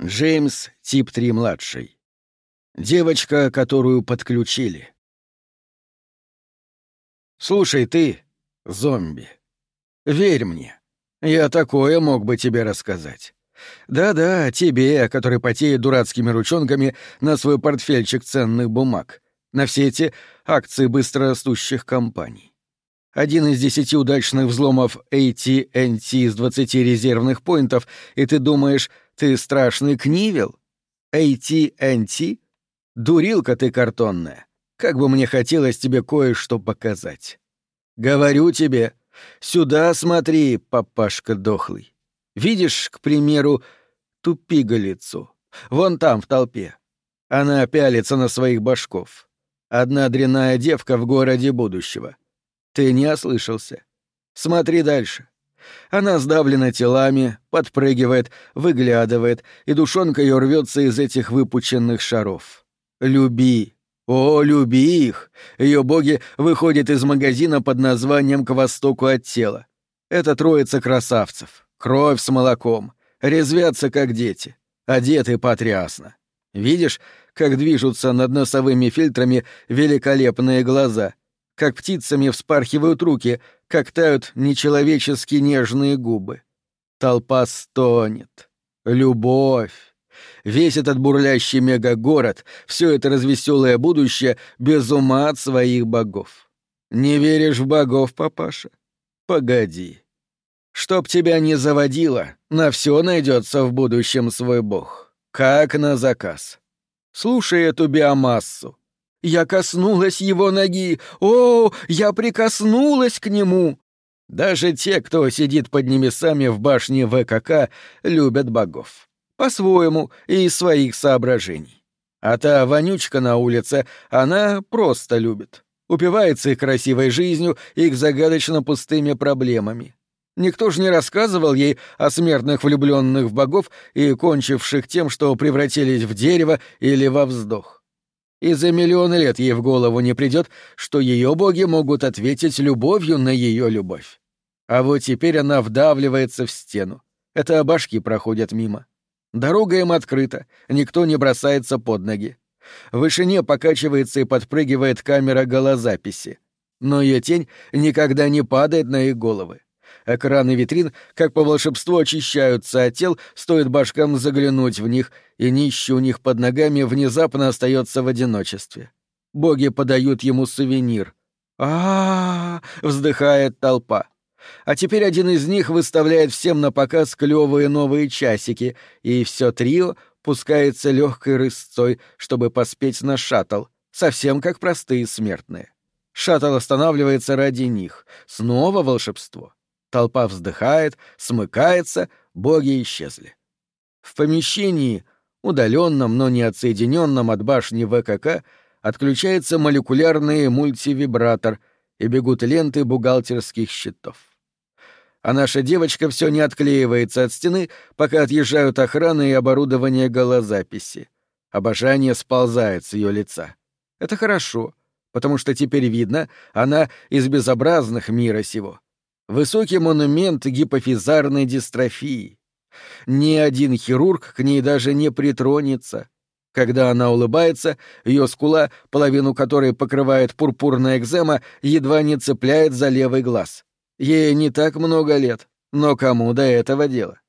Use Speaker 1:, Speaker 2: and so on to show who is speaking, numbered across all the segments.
Speaker 1: Джеймс, тип 3-младший. Девочка, которую подключили. Слушай, ты, зомби, верь мне. Я такое мог бы тебе рассказать. Да-да, тебе, который потеет дурацкими ручонками на свой портфельчик ценных бумаг, на все эти акции быстрорастущих компаний. Один из десяти удачных взломов AT&T с двадцати резервных поинтов, и ты думаешь, ты страшный книвел? AT&T? Дурилка ты картонная. Как бы мне хотелось тебе кое-что показать. Говорю тебе, сюда смотри, папашка дохлый. Видишь, к примеру, тупиголицу. Вон там, в толпе. Она пялится на своих башков. Одна дряная девка в городе будущего — ты не ослышался. Смотри дальше. Она сдавлена телами, подпрыгивает, выглядывает, и душонка ее рвется из этих выпученных шаров. Люби. О, люби их! Ее боги выходят из магазина под названием «К востоку от тела». Это троица красавцев. Кровь с молоком. Резвятся, как дети. Одеты потрясно. Видишь, как движутся над носовыми фильтрами великолепные глаза — как птицами вспархивают руки, как тают нечеловечески нежные губы. Толпа стонет. Любовь. Весь этот бурлящий мегагород, все это развеселое будущее без ума от своих богов. Не веришь в богов, папаша? Погоди. Чтоб тебя не заводило, на все найдется в будущем свой бог. Как на заказ. Слушай эту биомассу. Я коснулась его ноги. О, я прикоснулась к нему. Даже те, кто сидит под небесами в башне ВКК, любят богов. По-своему и из своих соображений. А та вонючка на улице, она просто любит. Упивается их красивой жизнью, их загадочно пустыми проблемами. Никто же не рассказывал ей о смертных влюбленных в богов и кончивших тем, что превратились в дерево или во вздох и за миллионы лет ей в голову не придет, что ее боги могут ответить любовью на ее любовь. А вот теперь она вдавливается в стену. Это башки проходят мимо. Дорога им открыта, никто не бросается под ноги. В вышине покачивается и подпрыгивает камера голозаписи. Но ее тень никогда не падает на их головы. Экраны витрин, как по волшебству, очищаются от тел, стоит башкам заглянуть в них, и нищий у них под ногами внезапно остается в одиночестве. Боги подают ему сувенир. а, вздыхает толпа. А теперь один из них выставляет всем на показ клевые новые часики, и все трио пускается легкой рысцой, чтобы поспеть на шаттл, совсем как простые смертные. Шаттл останавливается ради них. Снова волшебство. Толпа вздыхает, смыкается, боги исчезли. В помещении, удаленном, но не отсоединенном от башни ВКК, отключается молекулярный мультивибратор и бегут ленты бухгалтерских счетов. А наша девочка все не отклеивается от стены, пока отъезжают охраны и оборудование голозаписи. Обожание сползает с ее лица. Это хорошо, потому что теперь видно, она из безобразных мира сего. Высокий монумент гипофизарной дистрофии. Ни один хирург к ней даже не притронется. Когда она улыбается, ее скула, половину которой покрывает пурпурная экзема, едва не цепляет за левый глаз. Ей не так много лет, но кому до этого дело?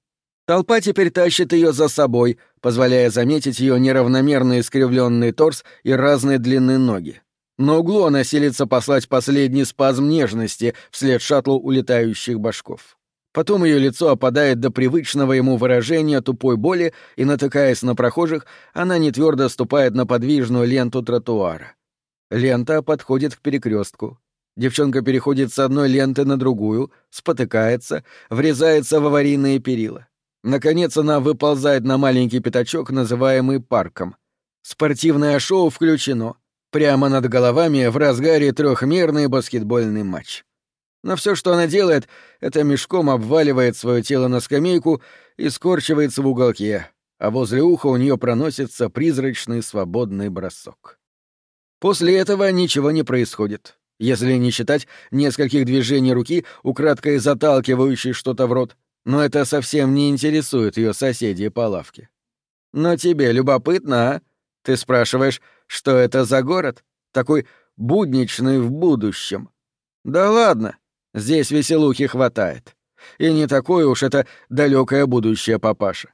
Speaker 1: Толпа теперь тащит ее за собой, позволяя заметить ее неравномерно искривленный торс и разной длины ноги. На углу она силится послать последний спазм нежности вслед шаттлу улетающих башков. Потом ее лицо опадает до привычного ему выражения тупой боли, и, натыкаясь на прохожих, она нетвердо ступает на подвижную ленту тротуара. Лента подходит к перекрестку. Девчонка переходит с одной ленты на другую, спотыкается, врезается в аварийные перила. Наконец она выползает на маленький пятачок, называемый парком. Спортивное шоу включено — Прямо над головами в разгаре трехмерный баскетбольный матч. Но все, что она делает, это мешком обваливает свое тело на скамейку и скорчивается в уголке, а возле уха у нее проносится призрачный свободный бросок. После этого ничего не происходит, если не считать нескольких движений руки, украдкой заталкивающей что-то в рот, но это совсем не интересует ее соседей по лавке. Но тебе любопытно, а? Ты спрашиваешь, что это за город? Такой будничный в будущем. Да ладно, здесь веселухи хватает. И не такое уж это далекое будущее, папаша.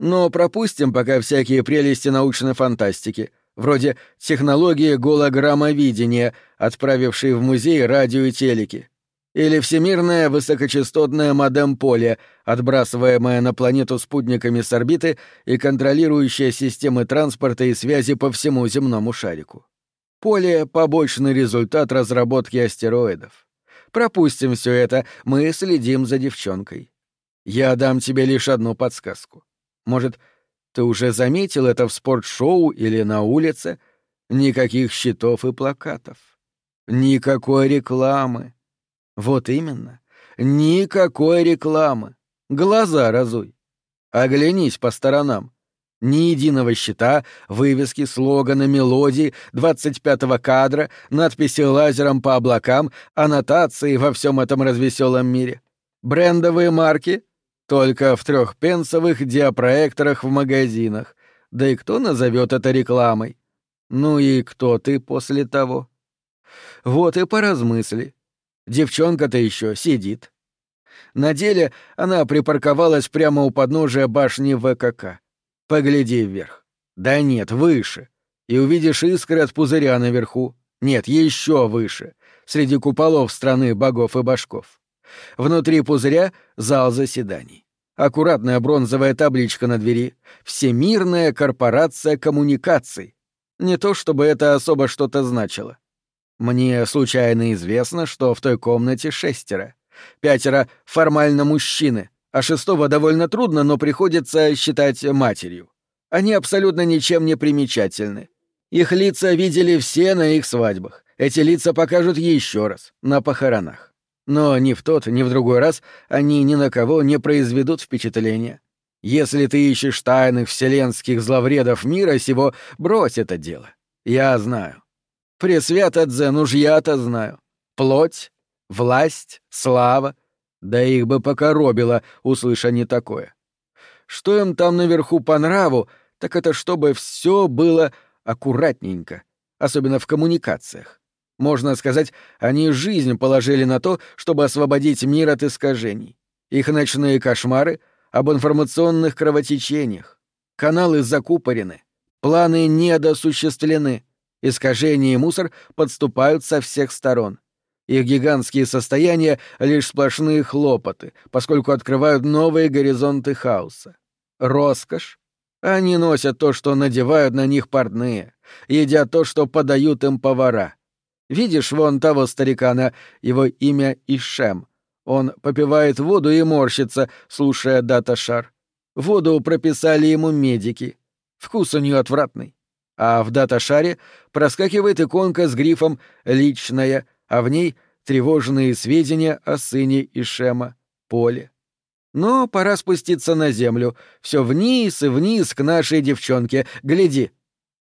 Speaker 1: Но пропустим пока всякие прелести научной фантастики, вроде технологии голограммовидения, отправившей в музей радио и телеки, или всемирное высокочастотное модем-поле, отбрасываемое на планету спутниками с орбиты и контролирующее системы транспорта и связи по всему земному шарику. Поле — побочный результат разработки астероидов. Пропустим все это, мы следим за девчонкой. Я дам тебе лишь одну подсказку. Может, ты уже заметил это в спортшоу или на улице? Никаких щитов и плакатов. Никакой рекламы. Вот именно. Никакой рекламы. Глаза разуй. Оглянись по сторонам. Ни единого щита, вывески, слогана, мелодии, 25-го кадра, надписи лазером по облакам, аннотации во всем этом развеселом мире. Брендовые марки только в трехпенсовых диапроекторах в магазинах. Да и кто назовет это рекламой? Ну и кто ты после того? Вот и поразмысли. Девчонка-то еще сидит. На деле она припарковалась прямо у подножия башни ВКК. Погляди вверх. Да нет, выше. И увидишь искры от пузыря наверху. Нет, еще выше. Среди куполов страны богов и башков. Внутри пузыря — зал заседаний. Аккуратная бронзовая табличка на двери. «Всемирная корпорация коммуникаций». Не то чтобы это особо что-то значило. Мне случайно известно, что в той комнате шестеро. Пятеро формально мужчины, а шестого довольно трудно, но приходится считать матерью. Они абсолютно ничем не примечательны. Их лица видели все на их свадьбах. Эти лица покажут еще раз, на похоронах. Но ни в тот, ни в другой раз они ни на кого не произведут впечатления. Если ты ищешь тайных вселенских зловредов мира сего, брось это дело. Я знаю. Пресвято Дзен уж я-то знаю. Плоть, власть, слава. Да их бы покоробило, услыша не такое. Что им там наверху по нраву, так это чтобы все было аккуратненько, особенно в коммуникациях. Можно сказать, они жизнь положили на то, чтобы освободить мир от искажений. Их ночные кошмары об информационных кровотечениях. Каналы закупорены, планы недосуществлены, искажения и мусор подступают со всех сторон. Их гигантские состояния — лишь сплошные хлопоты, поскольку открывают новые горизонты хаоса. Роскошь. Они носят то, что надевают на них портные, едят то, что подают им повара — Видишь вон того старикана, его имя Ишем. Он попивает воду и морщится, слушая дата-шар. Воду прописали ему медики. Вкус у нее отвратный. А в дата-шаре проскакивает иконка с грифом «Личная», а в ней тревожные сведения о сыне Ишема, Поле. Но пора спуститься на землю. Все вниз и вниз к нашей девчонке. Гляди.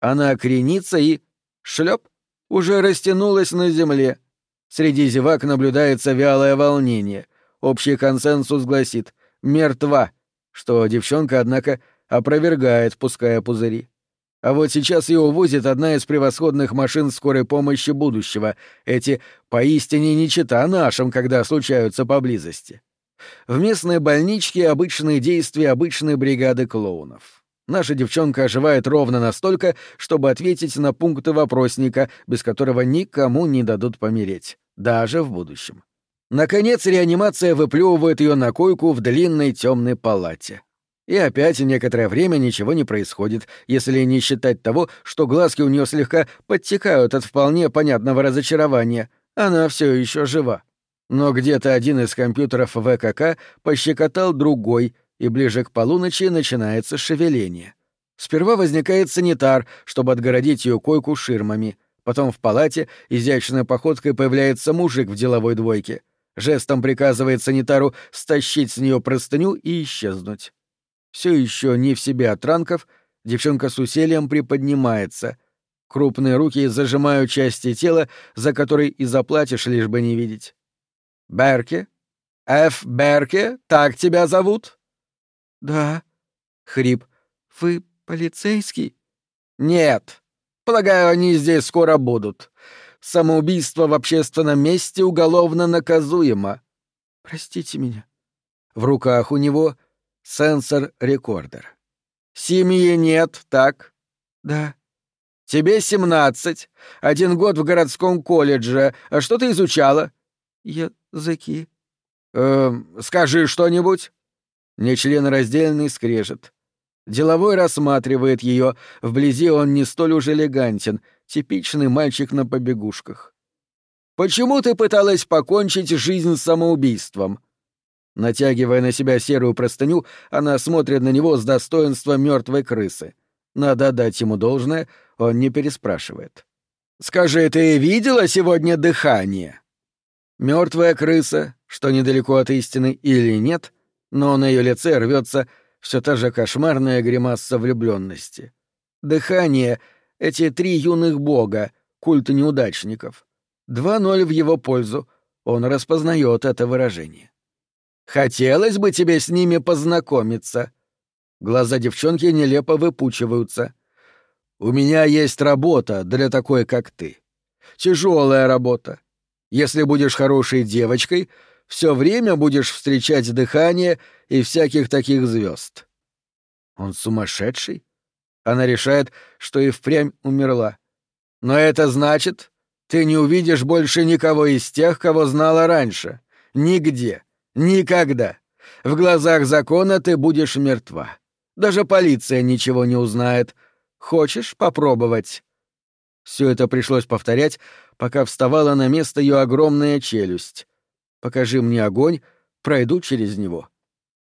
Speaker 1: Она кренится и... Шлеп! уже растянулась на земле. Среди зевак наблюдается вялое волнение. Общий консенсус гласит «мертва», что девчонка, однако, опровергает, пуская пузыри. А вот сейчас ее увозит одна из превосходных машин скорой помощи будущего. Эти поистине не чита нашим, когда случаются поблизости. В местной больничке обычные действия обычной бригады клоунов. Наша девчонка оживает ровно настолько, чтобы ответить на пункты вопросника, без которого никому не дадут помереть, даже в будущем. Наконец реанимация выплевывает ее на койку в длинной темной палате. И опять некоторое время ничего не происходит, если не считать того, что глазки у нее слегка подтекают от вполне понятного разочарования. Она все еще жива. Но где-то один из компьютеров ВКК пощекотал другой — и ближе к полуночи начинается шевеление. Сперва возникает санитар, чтобы отгородить ее койку ширмами. Потом в палате изящной походкой появляется мужик в деловой двойке. Жестом приказывает санитару стащить с нее простыню и исчезнуть. Все еще не в себе от ранков, девчонка с усилием приподнимается. Крупные руки зажимают части тела, за которой и заплатишь, лишь бы не видеть. «Берке? Ф. Берке? Так тебя зовут?»
Speaker 2: «Да». «Хрип. Вы Полицейский?
Speaker 1: Нет. Полагаю, они здесь скоро будут. Самоубийство в общественном месте уголовно наказуемо.
Speaker 2: Простите меня.
Speaker 1: В руках у него сенсор-рекордер. Семьи нет, так?
Speaker 2: Да.
Speaker 1: Тебе семнадцать, один год в городском колледже. А что ты изучала?
Speaker 2: Языки.
Speaker 1: Э, скажи что-нибудь. Нечленораздельный скрежет. Деловой рассматривает ее, вблизи он не столь уж элегантен, типичный мальчик на побегушках. «Почему ты пыталась покончить жизнь самоубийством?» Натягивая на себя серую простыню, она смотрит на него с достоинством мертвой крысы. Надо дать ему должное, он не переспрашивает. «Скажи, ты видела сегодня дыхание?» Мертвая крыса, что недалеко от истины или нет, но на ее лице рвется все та же кошмарная гримаса влюбленности. Дыхание — эти три юных бога, культ неудачников. Два ноль в его пользу, он распознает это выражение. «Хотелось бы тебе с ними познакомиться». Глаза девчонки нелепо выпучиваются. «У меня есть работа для такой, как ты. Тяжелая работа. Если будешь хорошей девочкой, все время будешь встречать дыхание и всяких таких звезд. Он сумасшедший? Она решает, что и впрямь умерла. Но это значит, ты не увидишь больше никого из тех, кого знала раньше. Нигде. Никогда. В глазах закона ты будешь мертва. Даже полиция ничего не узнает. Хочешь попробовать? Все это пришлось повторять, пока вставала на место ее огромная челюсть. Покажи мне огонь, пройду через него.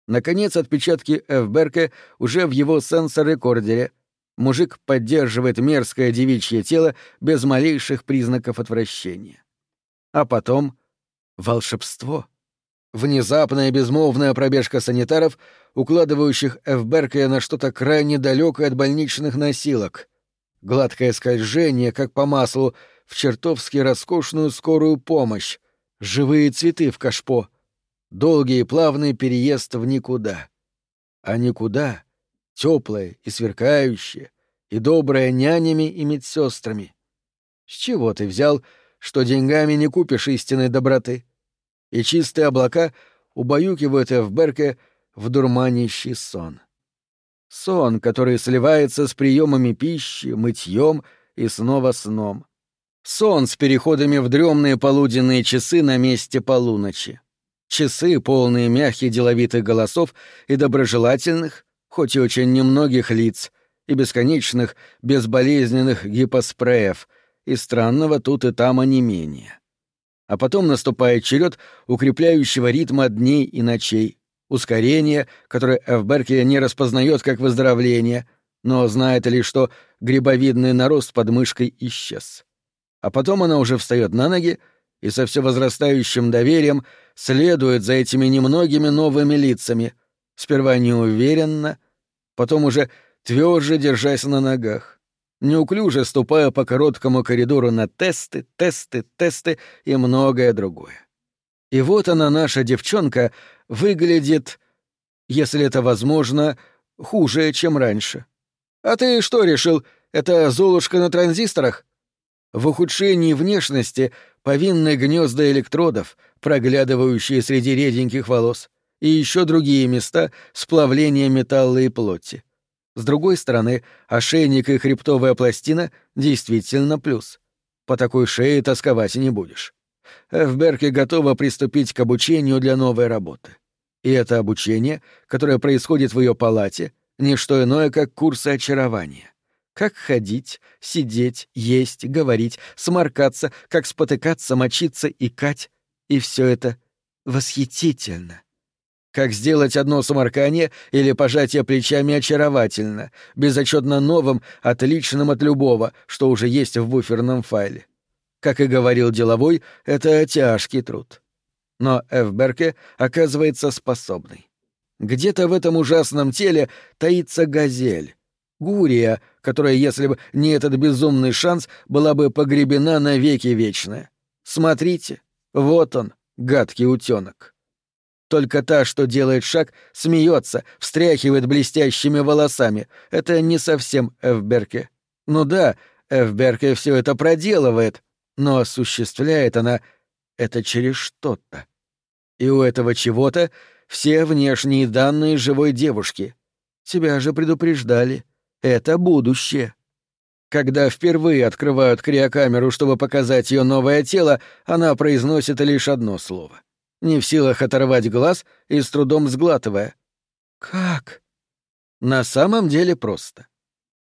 Speaker 1: Наконец, отпечатки Эвберка уже в его сенсор-рекордере. Мужик поддерживает мерзкое девичье тело без малейших признаков отвращения. А потом — волшебство. Внезапная безмолвная пробежка санитаров, укладывающих Эвберка на что-то крайне далекое от больничных носилок. Гладкое скольжение, как по маслу, в чертовски роскошную скорую помощь, живые цветы в кашпо, долгий и плавный переезд в никуда. А никуда — теплое и сверкающее, и доброе нянями и медсестрами. С чего ты взял, что деньгами не купишь истинной доброты? И чистые облака убаюкивают Эвберке в дурманящий сон. Сон, который сливается с приемами пищи, мытьем и снова сном. Сон с переходами в дремные полуденные часы на месте полуночи. Часы, полные мягких деловитых голосов и доброжелательных, хоть и очень немногих лиц, и бесконечных, безболезненных гипоспреев, и странного тут и там онемения. А потом наступает черед укрепляющего ритма дней и ночей, ускорение, которое Эвберке не распознает как выздоровление, но знает лишь, что грибовидный нарост под мышкой исчез. А потом она уже встает на ноги и со все возрастающим доверием следует за этими немногими новыми лицами, сперва неуверенно, потом уже тверже держась на ногах, неуклюже ступая по короткому коридору на тесты, тесты, тесты и многое другое. И вот она, наша девчонка, выглядит, если это возможно, хуже, чем раньше. А ты что решил, это Золушка на транзисторах? В ухудшении внешности повинны гнезда электродов, проглядывающие среди реденьких волос, и еще другие места сплавления металла и плоти. С другой стороны, ошейник и хребтовая пластина действительно плюс. По такой шее тосковать не будешь. Эфберке готова приступить к обучению для новой работы. И это обучение, которое происходит в ее палате, не что иное, как курсы очарования. Как ходить, сидеть, есть, говорить, сморкаться, как спотыкаться, мочиться, икать. И все это восхитительно. Как сделать одно сморкание или пожатие плечами очаровательно, безотчетно новым, отличным от любого, что уже есть в буферном файле. Как и говорил деловой, это тяжкий труд. Но Эвберке оказывается способной. Где-то в этом ужасном теле таится газель, Гурия, которая, если бы не этот безумный шанс, была бы погребена навеки вечная. Смотрите, вот он, гадкий утенок. Только та, что делает шаг, смеется, встряхивает блестящими волосами. Это не совсем Эвберке. Ну да, Эвберке все это проделывает, но осуществляет она это через что-то. И у этого чего-то все внешние данные живой девушки. Тебя же предупреждали. Это будущее. Когда впервые открывают криокамеру, чтобы показать ее новое тело, она произносит лишь одно слово. Не в силах оторвать глаз и с трудом сглатывая. «Как?» На самом деле просто.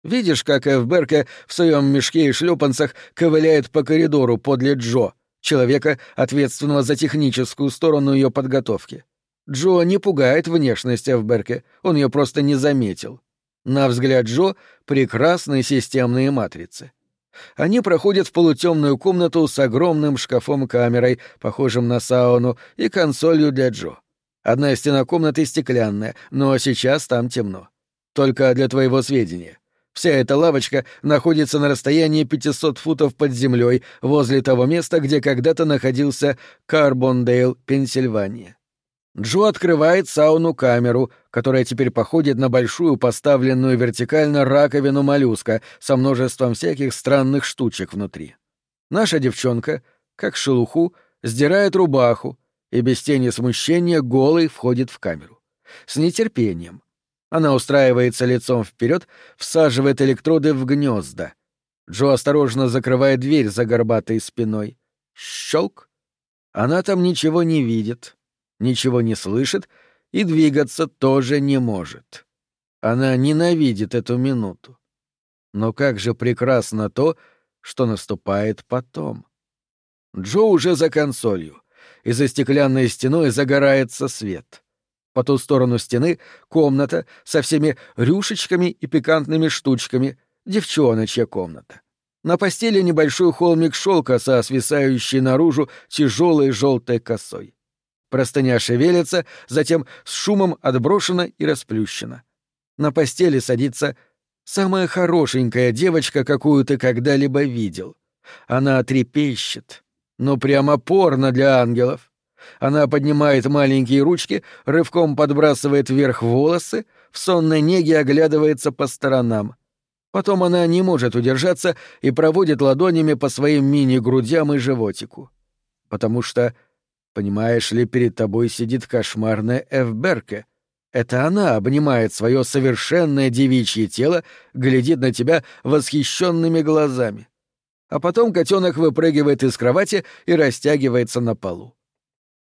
Speaker 1: Видишь, как Эвберка в своем мешке и шлепанцах ковыляет по коридору подле Джо, человека, ответственного за техническую сторону ее подготовки. Джо не пугает внешность Эвберке, он ее просто не заметил. На взгляд Джо — прекрасные системные матрицы. Они проходят в полутемную комнату с огромным шкафом-камерой, похожим на сауну, и консолью для Джо. Одна стена комнаты стеклянная, но сейчас там темно. Только для твоего сведения. Вся эта лавочка находится на расстоянии 500 футов под землей, возле того места, где когда-то находился Карбондейл, Пенсильвания. Джо открывает сауну-камеру, которая теперь походит на большую поставленную вертикально раковину моллюска со множеством всяких странных штучек внутри. Наша девчонка, как шелуху, сдирает рубаху и без тени смущения голой входит в камеру. С нетерпением, она устраивается лицом вперед, всаживает электроды в гнезда. Джо осторожно закрывает дверь за горбатой спиной. Щелк. Она там ничего не видит, ничего не слышит и двигаться тоже не может. Она ненавидит эту минуту. Но как же прекрасно то, что наступает потом. Джо уже за консолью, и за стеклянной стеной загорается свет. По ту сторону стены — комната со всеми рюшечками и пикантными штучками, девчоночья комната. На постели небольшой холмик шелка со свисающей наружу тяжелой желтой косой. Простыня шевелится, затем с шумом отброшена и расплющена. На постели садится самая хорошенькая девочка, какую ты когда-либо видел. Она трепещет, но прямо порно для ангелов. Она поднимает маленькие ручки, рывком подбрасывает вверх волосы, в сонной неге оглядывается по сторонам. Потом она не может удержаться и проводит ладонями по своим мини-грудям и животику. Потому что, понимаешь ли, перед тобой сидит кошмарная Эвберке. Это она обнимает свое совершенное девичье тело, глядит на тебя восхищенными глазами. А потом котенок выпрыгивает из кровати и растягивается на полу.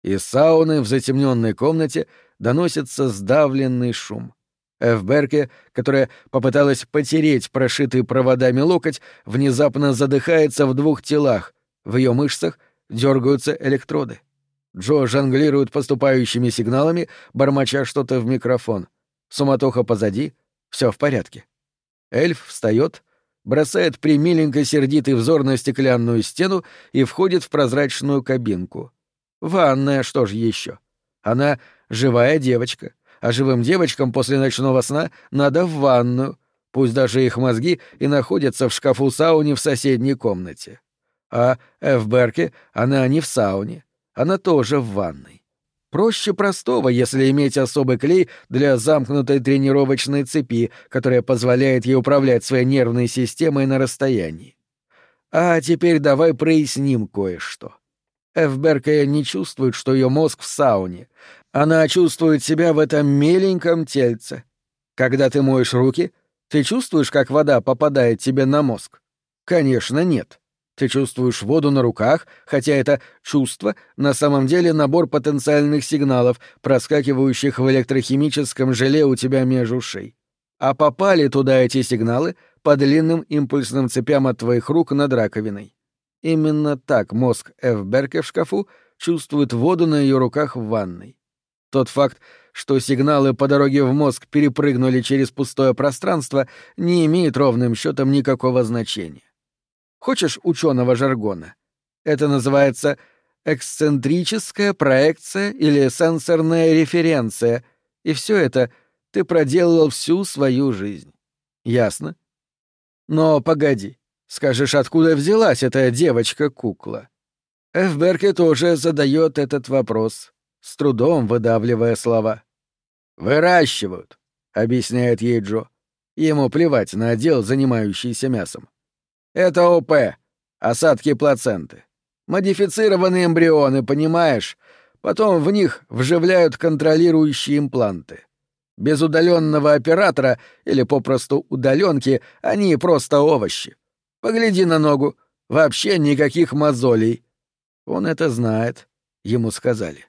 Speaker 1: Из сауны в затемненной комнате доносится сдавленный шум. Эвберке, которая попыталась потереть прошитый проводами локоть, внезапно задыхается в двух телах. В ее мышцах дергаются электроды. Джо жонглирует поступающими сигналами, бормоча что-то в микрофон. Суматоха позади, все в порядке. Эльф встает, бросает примиленько сердитый взор на стеклянную стену и входит в прозрачную кабинку. Ванная, что ж еще? Она живая девочка, а живым девочкам после ночного сна надо в ванную, пусть даже их мозги и находятся в шкафу сауне в соседней комнате. А Эвберке она не в сауне, она тоже в ванной. Проще простого, если иметь особый клей для замкнутой тренировочной цепи, которая позволяет ей управлять своей нервной системой на расстоянии. А теперь давай проясним кое-что. Эвберкая не чувствует, что ее мозг в сауне. Она чувствует себя в этом меленьком тельце. Когда ты моешь руки, ты чувствуешь, как вода попадает тебе на мозг? Конечно, нет. Ты чувствуешь воду на руках, хотя это чувство на самом деле набор потенциальных сигналов, проскакивающих в электрохимическом желе у тебя между ушей. А попали туда эти сигналы по длинным импульсным цепям от твоих рук над раковиной. Именно так мозг Ф. Берке в шкафу чувствует воду на ее руках в ванной. Тот факт, что сигналы по дороге в мозг перепрыгнули через пустое пространство, не имеет ровным счетом никакого значения. Хочешь ученого жаргона? Это называется эксцентрическая проекция или сенсорная референция, и все это ты проделал всю свою жизнь. Ясно? Но погоди. Скажешь, откуда взялась эта девочка-кукла? Эфберке тоже задает этот вопрос. с трудом выдавливая слова. «Выращивают», — объясняет ей Джо. Ему плевать на отдел, занимающийся мясом. «Это ОП, осадки плаценты. Модифицированные эмбрионы, понимаешь? Потом в них вживляют контролирующие импланты. Без удаленного оператора или попросту удаленки они просто овощи. Погляди на ногу. Вообще никаких мозолей. Он это знает, ему сказали.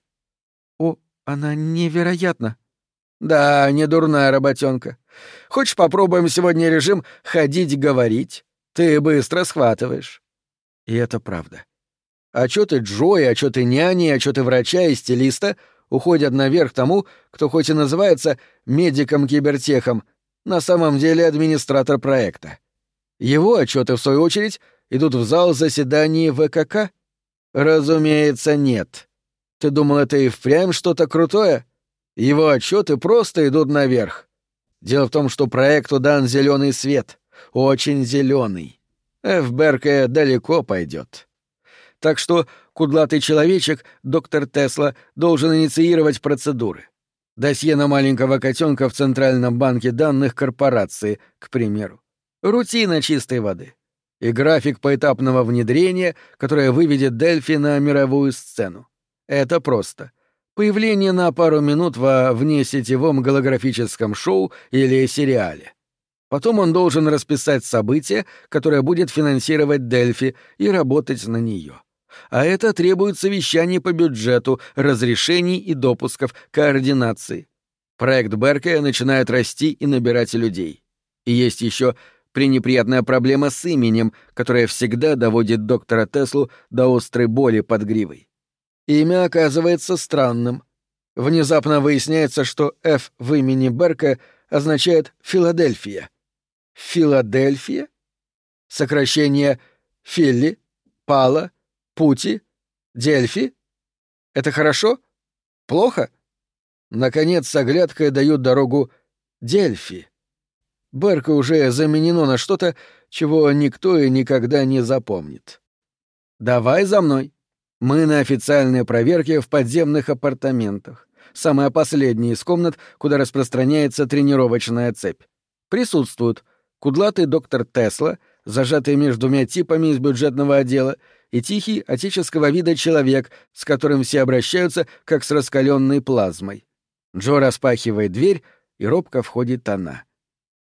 Speaker 2: О, она невероятна.
Speaker 1: Да, не дурная работенка. Хочешь, попробуем сегодня режим ходить-говорить? Ты быстро схватываешь. И это правда. Отчеты Джои, отчеты няни, отчеты врача и стилиста уходят наверх тому, кто хоть и называется медиком-кибертехом, на самом деле администратор проекта. Его отчеты, в свою очередь, идут в зал заседаний ВКК? Разумеется, нет. Ты думал, это и впрямь что-то крутое? Его отчеты просто идут наверх. Дело в том, что проекту дан зеленый свет. Очень зеленый. ФБРК далеко пойдет. Так что кудлатый человечек, доктор Тесла, должен инициировать процедуры. Досье на маленького котенка в Центральном банке данных корпорации, к примеру. Рутина чистой воды. И график поэтапного внедрения, которое выведет Дельфи на мировую сцену. Это просто. Появление на пару минут во внесетевом голографическом шоу или сериале. Потом он должен расписать событие, которое будет финансировать Дельфи, и работать на нее а это требует совещаний по бюджету, разрешений и допусков, координации. Проект Берке начинает расти и набирать людей. И есть еще пренеприятная проблема с именем, которая всегда доводит доктора Теслу до острой боли под гривой. Имя оказывается странным. Внезапно выясняется, что «Ф» в имени Берка означает «Филадельфия». Филадельфия? Сокращение «Филли», «Пала», Пути? Дельфи? Это хорошо? Плохо? Наконец, с оглядкой дают дорогу Дельфи. Берка уже заменено на что-то, чего никто и никогда не запомнит. «Давай за мной. Мы на официальной проверке в подземных апартаментах. Самая последняя из комнат, куда распространяется тренировочная цепь. Присутствуют кудлатый доктор Тесла, зажатый между двумя типами из бюджетного отдела, и тихий, отеческого вида человек, с которым все обращаются, как с раскаленной плазмой. Джо распахивает дверь, и робко входит она.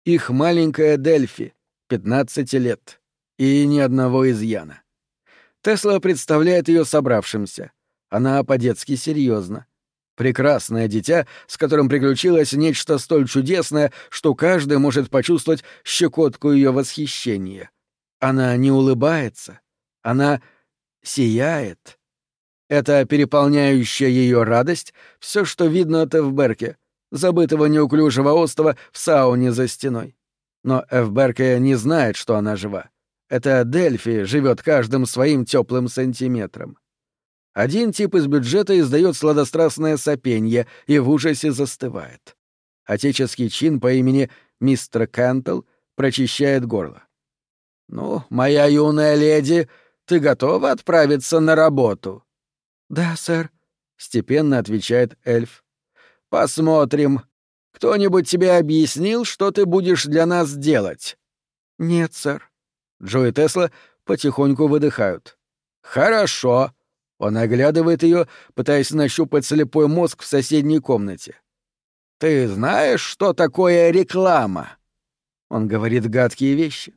Speaker 1: Их маленькая Дельфи, 15 лет, и ни одного изъяна. Тесла представляет ее собравшимся. Она по-детски серьезна. Прекрасное дитя, с которым приключилось нечто столь чудесное, что каждый может почувствовать щекотку ее восхищения. Она не улыбается. Она сияет. Это переполняющая ее радость — все, что видно от Эвберке, забытого неуклюжего остова в сауне за стеной. Но Эвберке не знает, что она жива. Это Дельфи живет каждым своим теплым сантиметром. Один тип из бюджета издает сладострастное сопенье и в ужасе застывает. Отеческий чин по имени мистер Кантл прочищает горло. «Ну, моя юная леди, ты готова отправиться на работу?»
Speaker 2: «Да, сэр», — степенно отвечает эльф.
Speaker 1: «Посмотрим. Кто-нибудь тебе объяснил, что ты будешь для нас делать?»
Speaker 2: «Нет, сэр».
Speaker 1: Джо и Тесла потихоньку выдыхают. «Хорошо». Он оглядывает ее, пытаясь нащупать слепой мозг в соседней комнате. «Ты знаешь, что такое реклама?» Он говорит гадкие вещи.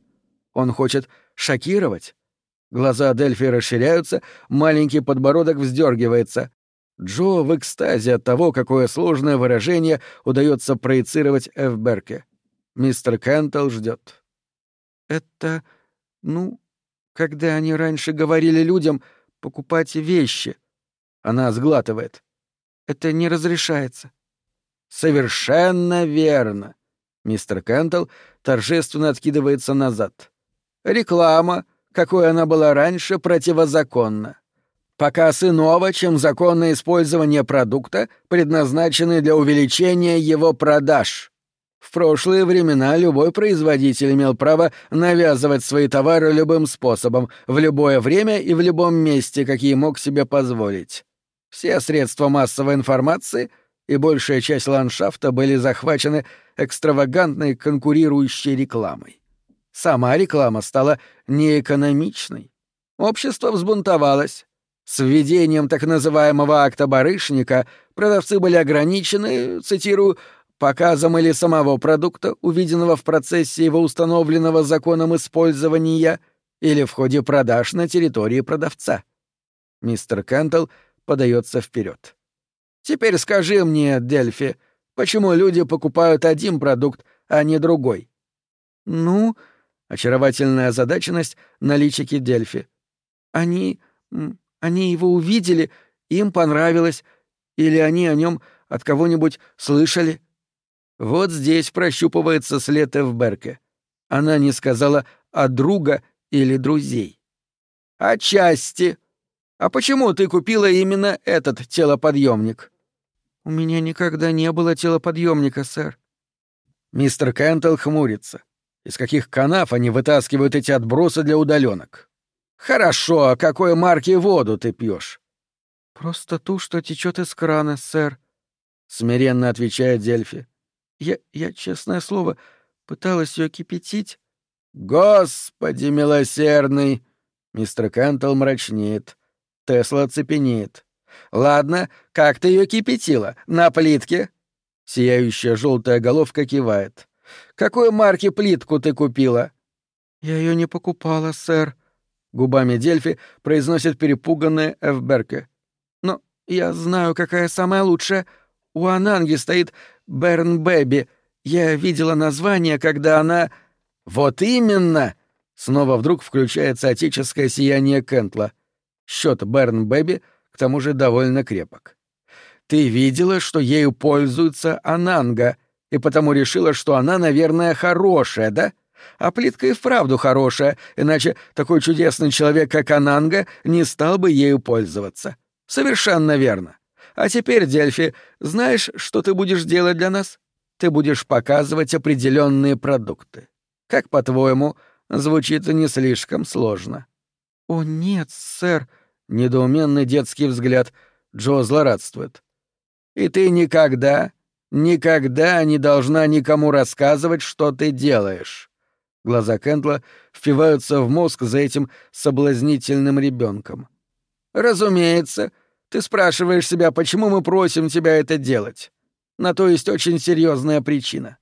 Speaker 1: Он хочет шокировать, Глаза Дельфи расширяются, маленький подбородок вздергивается. Джо в экстазе от того, какое сложное выражение удается проецировать Эвберке. Мистер Кентл ждет.
Speaker 2: «Это... ну, когда они раньше говорили людям покупать вещи...» Она сглатывает. «Это не разрешается».
Speaker 1: «Совершенно верно!» Мистер Кентл торжественно откидывается назад. «Реклама какой она была раньше, противозаконна. Показ иного, чем законное использование продукта, предназначенный для увеличения его продаж. В прошлые времена любой производитель имел право навязывать свои товары любым способом, в любое время и в любом месте, какие мог себе позволить. Все средства массовой информации и большая часть ландшафта были захвачены экстравагантной конкурирующей рекламой. Сама реклама стала неэкономичной. Общество взбунтовалось. С введением так называемого акта барышника продавцы были ограничены, цитирую, показом или самого продукта, увиденного в процессе его установленного законом использования или в ходе продаж на территории продавца. Мистер Кентл подается вперед. Теперь скажи мне, Дельфи, почему люди покупают один продукт, а не другой? Ну, очаровательная озадаченность на личике Дельфи. Они... они его увидели, им понравилось, или они о нем от кого-нибудь слышали? Вот здесь прощупывается след Эвберке. Она не сказала «от друга» или «друзей». «Отчасти. А почему ты купила именно этот телоподъемник?» «У меня никогда не было телоподъемника, сэр». Мистер Кентл хмурится. Из каких канав они вытаскивают эти отбросы для удаленок? Хорошо, а какой марки воду ты пьешь? Просто ту, что течет из крана, сэр, смиренно отвечает Дельфи. Я, я, честное слово, пыталась ее кипятить. Господи милосердный! Мистер Кентл мрачнеет. Тесла цепенеет. Ладно, как ты ее кипятила? На плитке? Сияющая желтая головка кивает. Какой марки плитку ты купила? Я ее не покупала, сэр. Губами Дельфи произносит перепуганная Эвберке. Но я знаю, какая самая лучшая. У Ананги стоит Берн Бэби. Я видела название, когда она... Вот именно! Снова вдруг включается отеческое сияние Кентла. Счет Берн Бэби, к тому же, довольно крепок. Ты видела, что ею пользуется Ананга, и потому решила, что она, наверное, хорошая, да? А плитка и вправду хорошая, иначе такой чудесный человек, как Ананга, не стал бы ею пользоваться. Совершенно верно. А теперь, Дельфи, знаешь, что ты будешь делать для нас? Ты будешь показывать определенные продукты. Как, по-твоему, звучит не слишком сложно? О, нет, сэр, недоуменный детский взгляд. Джо злорадствует. И ты никогда, никогда не должна никому рассказывать, что ты делаешь. Глаза Кентла впиваются в мозг за этим соблазнительным ребенком. Разумеется, — ты спрашиваешь себя, почему мы просим тебя это делать? На то есть очень серьезная причина.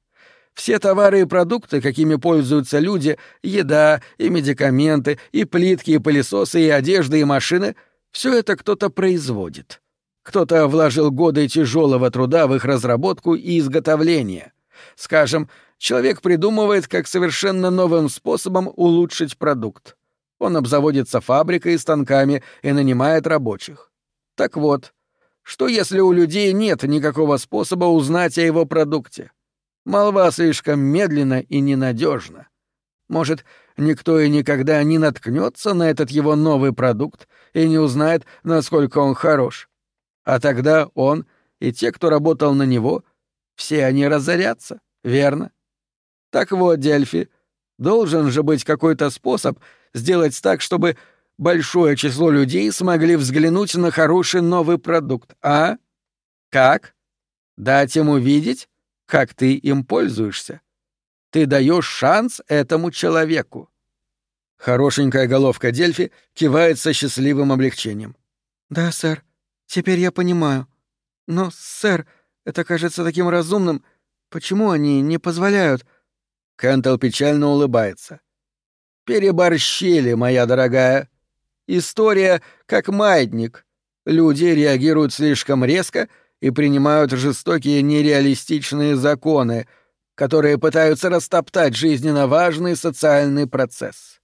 Speaker 1: Все товары и продукты, какими пользуются люди, еда и медикаменты, и плитки, и пылесосы, и одежда, и машины — все это кто-то производит. Кто-то вложил годы тяжелого труда в их разработку и изготовление. Скажем, человек придумывает, как совершенно новым способом улучшить продукт. Он обзаводится фабрикой и станками и нанимает рабочих. Так вот, что если у людей нет никакого способа узнать о его продукте? Молва слишком медленно и ненадежна. Может, никто и никогда не наткнется на этот его новый продукт и не узнает, насколько он хорош. А тогда он и те, кто работал на него, все они разорятся, верно? Так вот, Дельфи, должен же быть какой-то способ сделать так, чтобы большое число людей смогли взглянуть на хороший новый продукт, а? Как? Дать им увидеть, как ты им пользуешься. Ты даешь шанс этому человеку. Хорошенькая головка Дельфи кивает со счастливым облегчением. Да, сэр. Теперь я понимаю. Но, сэр, это кажется таким разумным. Почему они не позволяют? Кентл печально улыбается. Переборщили, моя дорогая. История как маятник. Люди реагируют слишком резко и принимают жестокие нереалистичные законы, которые пытаются растоптать жизненно важный социальный процесс.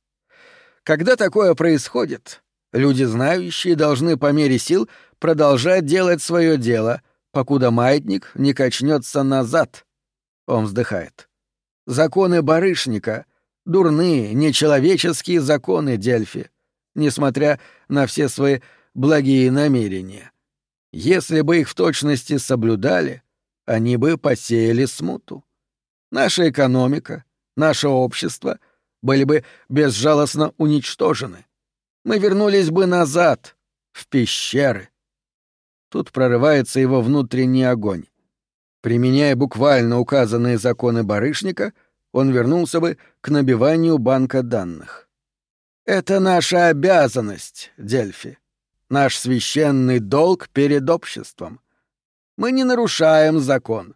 Speaker 1: Когда такое происходит, люди знающие должны по мере сил продолжать делать свое дело, покуда маятник не качнется назад. Он вздыхает. Законы барышника — дурные, нечеловеческие законы Дельфи несмотря на все свои благие намерения. Если бы их в точности соблюдали, они бы посеяли смуту. Наша экономика, наше общество были бы безжалостно уничтожены. Мы вернулись бы назад, в пещеры. Тут прорывается его внутренний огонь. Применяя буквально указанные законы барышника, он вернулся бы к набиванию банка данных. «Это наша обязанность, Дельфи, наш священный долг перед обществом. Мы не нарушаем закон.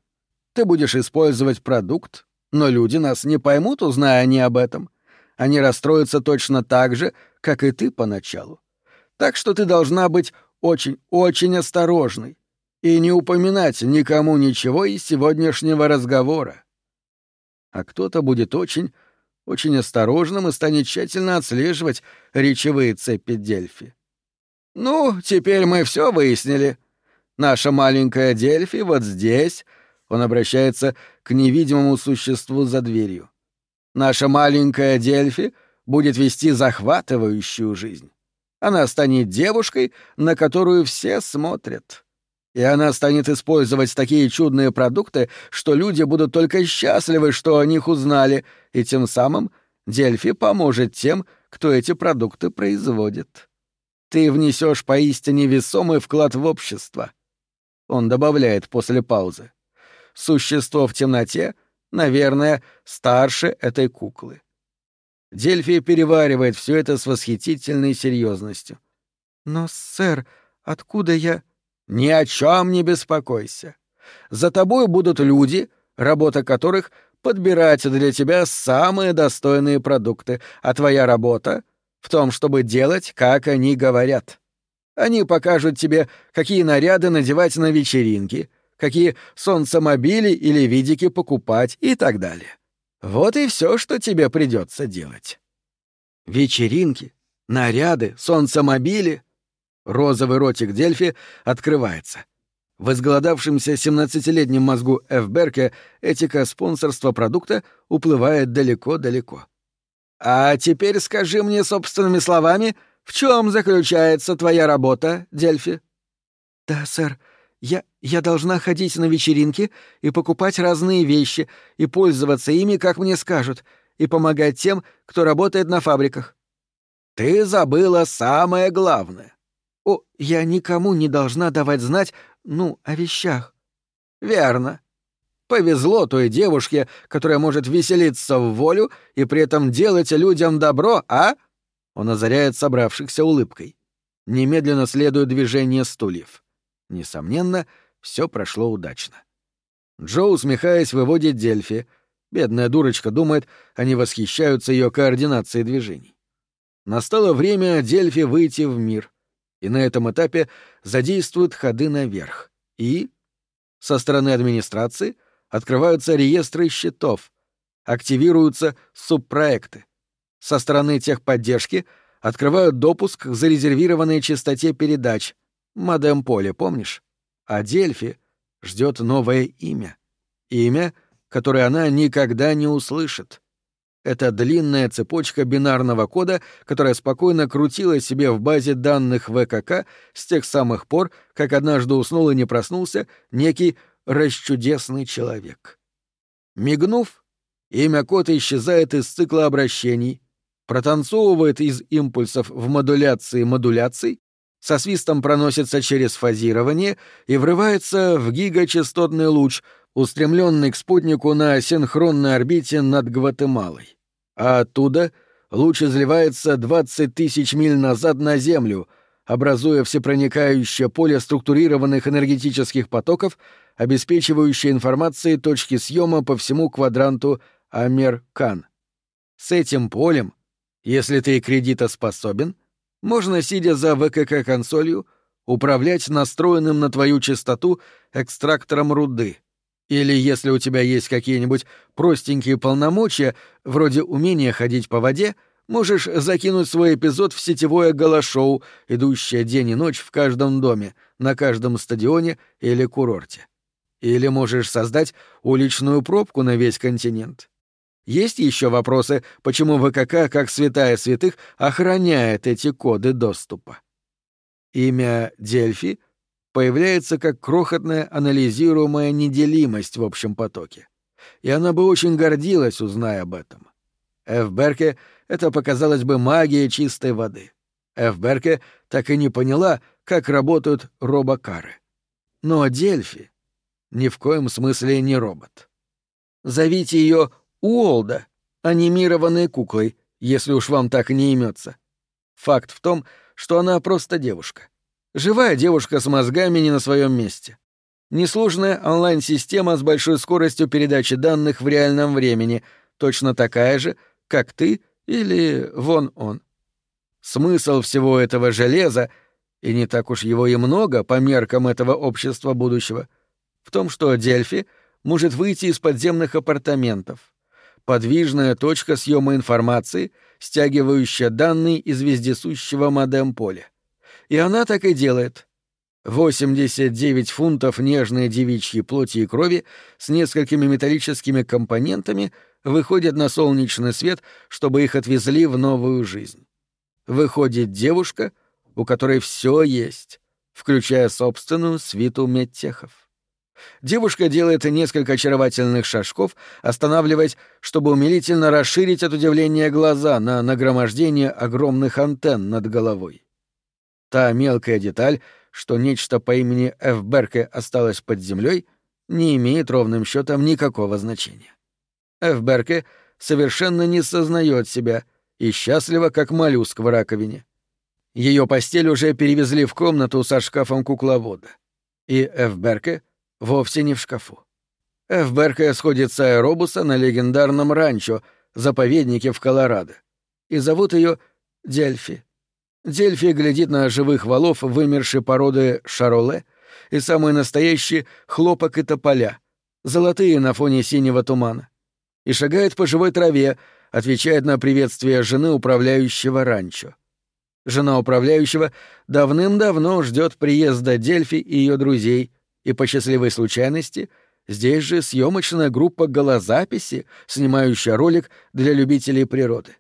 Speaker 1: Ты будешь использовать продукт, но люди нас не поймут, узная они об этом. Они расстроятся точно так же, как и ты поначалу. Так что ты должна быть очень-очень осторожной и не упоминать никому ничего из сегодняшнего разговора. А кто-то будет очень, очень осторожным и станет тщательно отслеживать речевые цепи Дельфи. «Ну, теперь мы все выяснили. Наша маленькая Дельфи вот здесь...» Он обращается к невидимому существу за дверью. «Наша маленькая Дельфи будет вести захватывающую жизнь. Она станет девушкой, на которую все смотрят. И она станет использовать такие чудные продукты, что люди будут только счастливы, что о них узнали, и тем самым Дельфи поможет тем, кто эти продукты производит. Ты внесешь поистине весомый вклад в общество. Он добавляет после паузы. Существо в темноте, наверное, старше этой куклы. Дельфи переваривает все это с восхитительной серьезностью. «Но, сэр, откуда я...» «Ни о чем не беспокойся. За тобой будут люди, работа которых — подбирать для тебя самые достойные продукты, а твоя работа — в том, чтобы делать, как они говорят. Они покажут тебе, какие наряды надевать на вечеринки, какие солнцемобили или видики покупать и так далее. Вот и все, что тебе придется делать. Вечеринки, наряды, солнцемобили. Розовый ротик Дельфи открывается. В изголодавшемся семнадцатилетнем мозгу Ф. Берке этика спонсорства продукта уплывает далеко-далеко. «А теперь скажи мне собственными словами, в чем заключается твоя работа, Дельфи?» «Да, сэр, я, я должна ходить на вечеринки и покупать разные вещи и пользоваться ими, как мне скажут, и помогать тем, кто работает на фабриках. Ты забыла самое главное. О, я никому не должна давать знать, ну, о вещах. Верно. Повезло той девушке, которая может веселиться в волю и при этом делать людям добро, а? Он озаряет собравшихся улыбкой. Немедленно следует движение стульев. Несомненно, все прошло удачно. Джо, усмехаясь, выводит Дельфи. Бедная дурочка думает, они восхищаются ее координацией движений. Настало время Дельфи выйти в мир, и на этом этапе задействуют ходы наверх. И со стороны администрации открываются реестры счетов, активируются субпроекты. Со стороны техподдержки открывают допуск к зарезервированной частоте передач — Мадам Поле, помнишь? А Дельфи ждет новое имя. Имя, которое она никогда не услышит. Это длинная цепочка бинарного кода, которая спокойно крутила себе в базе данных ВКК с тех самых пор, как однажды уснул и не проснулся некий расчудесный человек. Мигнув, имя код исчезает из цикла обращений, протанцовывает из импульсов в модуляции модуляций со свистом проносится через фазирование и врывается в гигачастотный луч, устремленный к спутнику на синхронной орбите над Гватемалой. А оттуда луч изливается 20 тысяч миль назад на Землю, образуя всепроникающее поле структурированных энергетических потоков, обеспечивающее информацией точки съема по всему квадранту Амер-Кан. С этим полем, если ты кредитоспособен, можно, сидя за ВКК-консолью, управлять настроенным на твою частоту экстрактором руды. Или, если у тебя есть какие-нибудь простенькие полномочия, вроде умения ходить по воде, можешь закинуть свой эпизод в сетевое галашоу, идущее день и ночь в каждом доме, на каждом стадионе или курорте. Или можешь создать уличную пробку на весь континент. Есть еще вопросы, почему ВКК, как святая святых, охраняет эти коды доступа? Имя Дельфи появляется как крохотная анализируемая неделимость в общем потоке. И она бы очень гордилась, узная об этом. Ф. Берке это показалось бы магией чистой воды. Ф. Берке так и не поняла, как работают робокары. Но Дельфи ни в коем смысле не робот. Зовите ее Уолда, анимированной куклой, если уж вам так не имется. Факт в том, что она просто девушка. Живая девушка с мозгами не на своем месте. Несложная онлайн-система с большой скоростью передачи данных в реальном времени, точно такая же, как ты или вон он. Смысл всего этого железа, и не так уж его и много по меркам этого общества будущего, в том, что Дельфи может выйти из подземных апартаментов. Подвижная точка съема информации, стягивающая данные из вездесущего модем-поля. И она так и делает. 89 фунтов нежной девичьей плоти и крови с несколькими металлическими компонентами выходят на солнечный свет, чтобы их отвезли в новую жизнь. Выходит девушка, у которой все есть, включая собственную свиту медтехов. Девушка делает несколько очаровательных шажков, останавливаясь, чтобы умилительно расширить от удивления глаза на нагромождение огромных антенн над головой. Та мелкая деталь, что нечто по имени Ф. Берке осталось под землей, не имеет ровным счетом никакого значения. Ф. Берке совершенно не сознает себя и счастлива, как моллюск в раковине. Ее постель уже перевезли в комнату со шкафом кукловода. И Ф. Берке вовсе не в шкафу. Ф. Берке сходит с аэробуса на легендарном ранчо, заповеднике в Колорадо. И зовут ее Дельфи. Дельфи глядит на живых валов вымершей породы шароле и самые настоящие хлопок и тополя, золотые на фоне синего тумана, и шагает по живой траве, отвечает на приветствие жены управляющего ранчо. Жена управляющего давным-давно ждет приезда Дельфи и ее друзей, и по счастливой случайности здесь же съемочная группа голозаписи, снимающая ролик для любителей природы.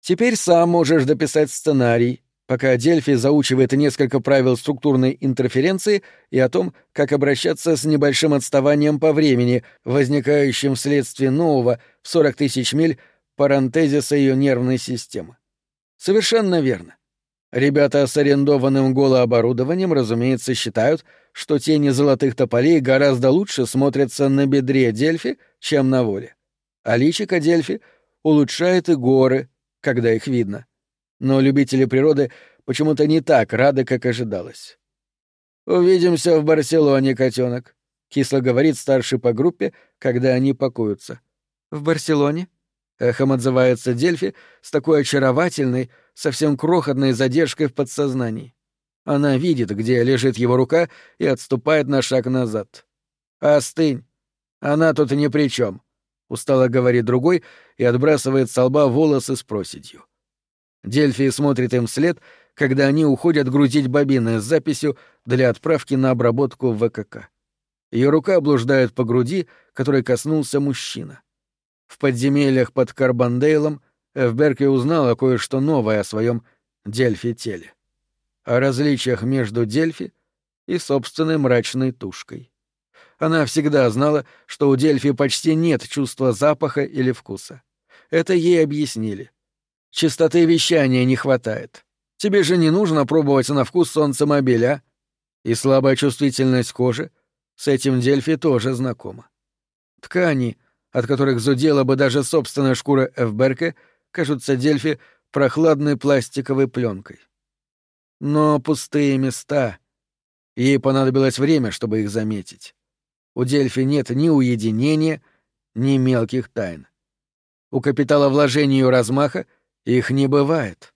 Speaker 1: Теперь сам можешь дописать сценарий, пока Дельфи заучивает несколько правил структурной интерференции и о том, как обращаться с небольшим отставанием по времени, возникающим вследствие нового в 40 тысяч миль парантезиса ее нервной системы. Совершенно верно. Ребята с арендованным голооборудованием, разумеется, считают, что тени золотых тополей гораздо лучше смотрятся на бедре Дельфи, чем на воле. А личико Дельфи улучшает и горы, когда их видно. Но любители природы почему-то не так рады, как ожидалось. «Увидимся в Барселоне, котенок», — кисло говорит старший по группе, когда они пакуются. «В Барселоне?» — эхом отзывается Дельфи с такой очаровательной, совсем крохотной задержкой в подсознании. Она видит, где лежит его рука, и отступает на шаг назад. «Остынь. Она тут ни при чем. — устало говорит другой и отбрасывает с лба волосы с проседью. Дельфи смотрит им вслед, когда они уходят грузить бобины с записью для отправки на обработку в ВКК. Ее рука блуждает по груди, которой коснулся мужчина. В подземельях под Карбандейлом Эвберке узнала кое-что новое о своем Дельфи-теле. О различиях между Дельфи и собственной мрачной тушкой. Она всегда знала, что у Дельфи почти нет чувства запаха или вкуса. Это ей объяснили. Чистоты вещания не хватает. Тебе же не нужно пробовать на вкус солнцемобиля, а? И слабая чувствительность кожи с этим Дельфи тоже знакома. Ткани, от которых зудела бы даже собственная шкура Эвберке, кажутся Дельфи прохладной пластиковой пленкой. Но пустые места. Ей понадобилось время, чтобы их заметить. У Дельфи нет ни уединения, ни мелких тайн. У капитала вложений и размаха их не бывает.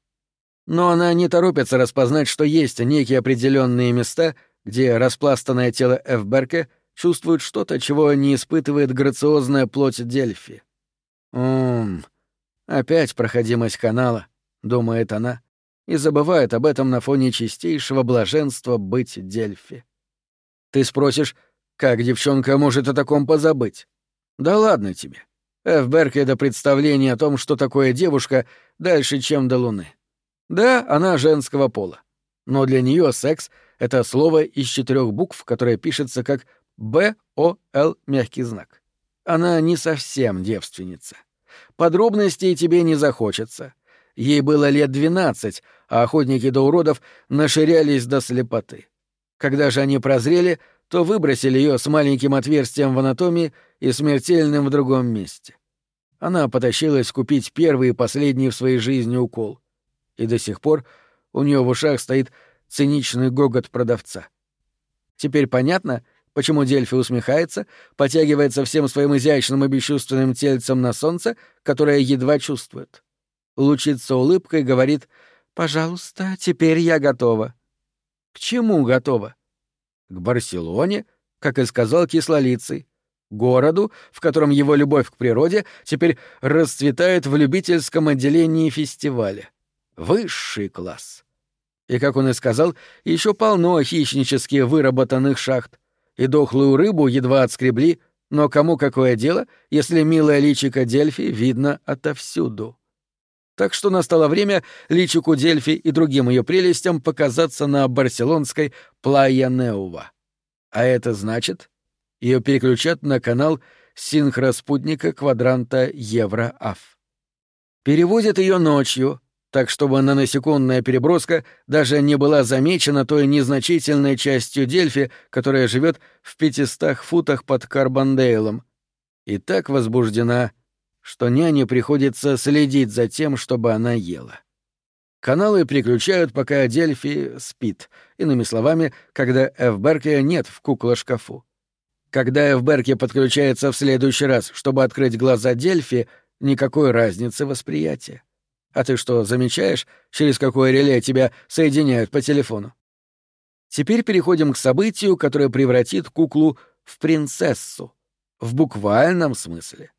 Speaker 1: Но она не торопится распознать, что есть некие определенные места, где распластанное тело Эфберке чувствует что-то, чего не испытывает грациозная плоть Дельфи. «Умм, опять проходимость канала», — думает она, и забывает об этом на фоне чистейшего блаженства быть Дельфи. Ты спросишь, как девчонка может о таком позабыть? Да ладно тебе. Эфберг — это представление о том, что такое девушка, дальше, чем до Луны. Да, она женского пола. Но для нее секс — это слово из четырех букв, которое пишется как Б-О-Л мягкий знак. Она не совсем девственница. Подробностей тебе не захочется. Ей было лет двенадцать, а охотники до уродов наширялись до слепоты. Когда же они прозрели, то выбросили ее с маленьким отверстием в анатомии и смертельным в другом месте. Она потащилась купить первый и последний в своей жизни укол. И до сих пор у нее в ушах стоит циничный гогот продавца. Теперь понятно, почему Дельфи усмехается, потягивается всем своим изящным и бесчувственным тельцем на солнце, которое едва чувствует. Лучится улыбкой, говорит «Пожалуйста, теперь я готова». К чему готова? К Барселоне, как и сказал кислолицый, городу, в котором его любовь к природе теперь расцветает в любительском отделении фестиваля. Высший класс. И, как он и сказал, еще полно хищнически выработанных шахт. И дохлую рыбу едва отскребли, но кому какое дело, если милая личико Дельфи видно отовсюду. Так что настало время личику Дельфи и другим ее прелестям показаться на барселонской Плая Неува. А это значит, ее переключат на канал синхроспутника квадранта Евро-АФ. Переводят ее ночью, так чтобы наносекундная переброска даже не была замечена той незначительной частью Дельфи, которая живет в пятистах футах под Карбандейлом. И так возбуждена, что няне приходится следить за тем, чтобы она ела. Каналы переключают, пока Дельфи спит, иными словами, когда Эвберке нет в кукло-шкафу. Когда Эвберке подключается в следующий раз, чтобы открыть глаза Дельфи, никакой разницы восприятия. А ты что, замечаешь, через какое реле тебя соединяют по телефону? Теперь переходим к событию, которое превратит куклу в принцессу. В буквальном смысле.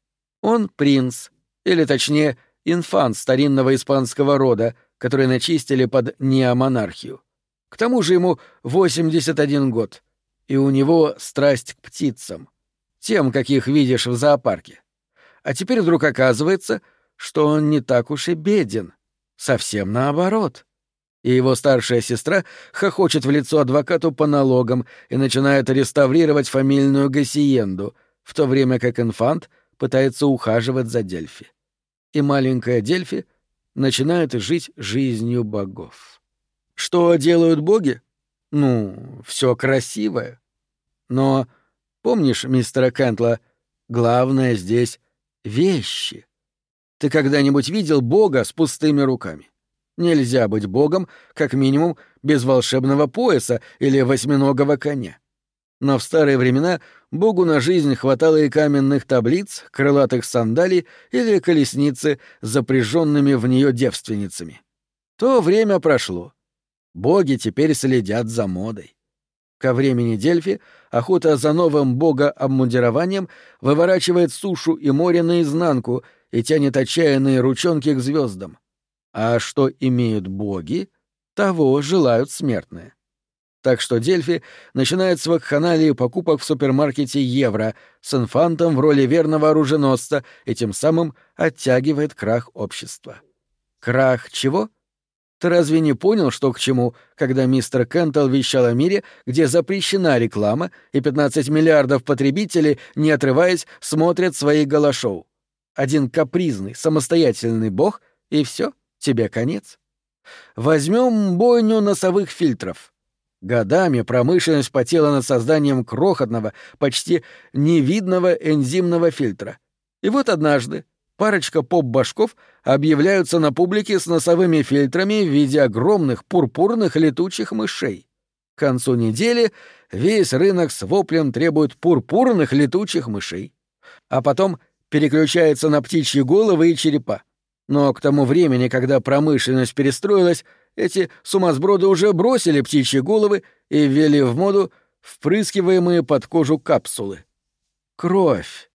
Speaker 1: Он принц, или точнее, инфант старинного испанского рода, который начистили под неомонархию. К тому же ему 81 год, и у него страсть к птицам, тем, каких видишь в зоопарке. А теперь вдруг оказывается, что он не так уж и беден. Совсем наоборот. И его старшая сестра хохочет в лицо адвокату по налогам и начинает реставрировать фамильную гасиенду, в то время как инфант пытается ухаживать за Дельфи. И маленькая Дельфи начинает жить жизнью богов. Что делают боги? Ну, все красивое. Но, помнишь, мистера Кентла, главное здесь — вещи — ты когда-нибудь видел Бога с пустыми руками? Нельзя быть Богом, как минимум, без волшебного пояса или восьминогого коня. Но в старые времена Богу на жизнь хватало и каменных таблиц, крылатых сандалий или колесницы запряженными в нее девственницами. То время прошло. Боги теперь следят за модой. Ко времени Дельфи охота за новым бога-обмундированием выворачивает сушу и море наизнанку и тянет отчаянные ручонки к звездам. А что имеют боги, того желают смертные. Так что Дельфи начинает с вакханалии покупок в супермаркете Евро с инфантом в роли верного оруженосца и тем самым оттягивает крах общества. Крах чего? Ты разве не понял, что к чему, когда мистер Кентл вещал о мире, где запрещена реклама, и 15 миллиардов потребителей, не отрываясь, смотрят свои голошоу? один капризный, самостоятельный бог, и все, тебе конец. Возьмем бойню носовых фильтров. Годами промышленность потела над созданием крохотного, почти невидного энзимного фильтра. И вот однажды парочка поп-башков объявляются на публике с носовыми фильтрами в виде огромных пурпурных летучих мышей. К концу недели весь рынок с воплем требует пурпурных летучих мышей. А потом — переключается на птичьи головы и черепа. Но к тому времени, когда промышленность перестроилась, эти сумасброды уже бросили птичьи головы и ввели в моду впрыскиваемые под кожу капсулы. Кровь.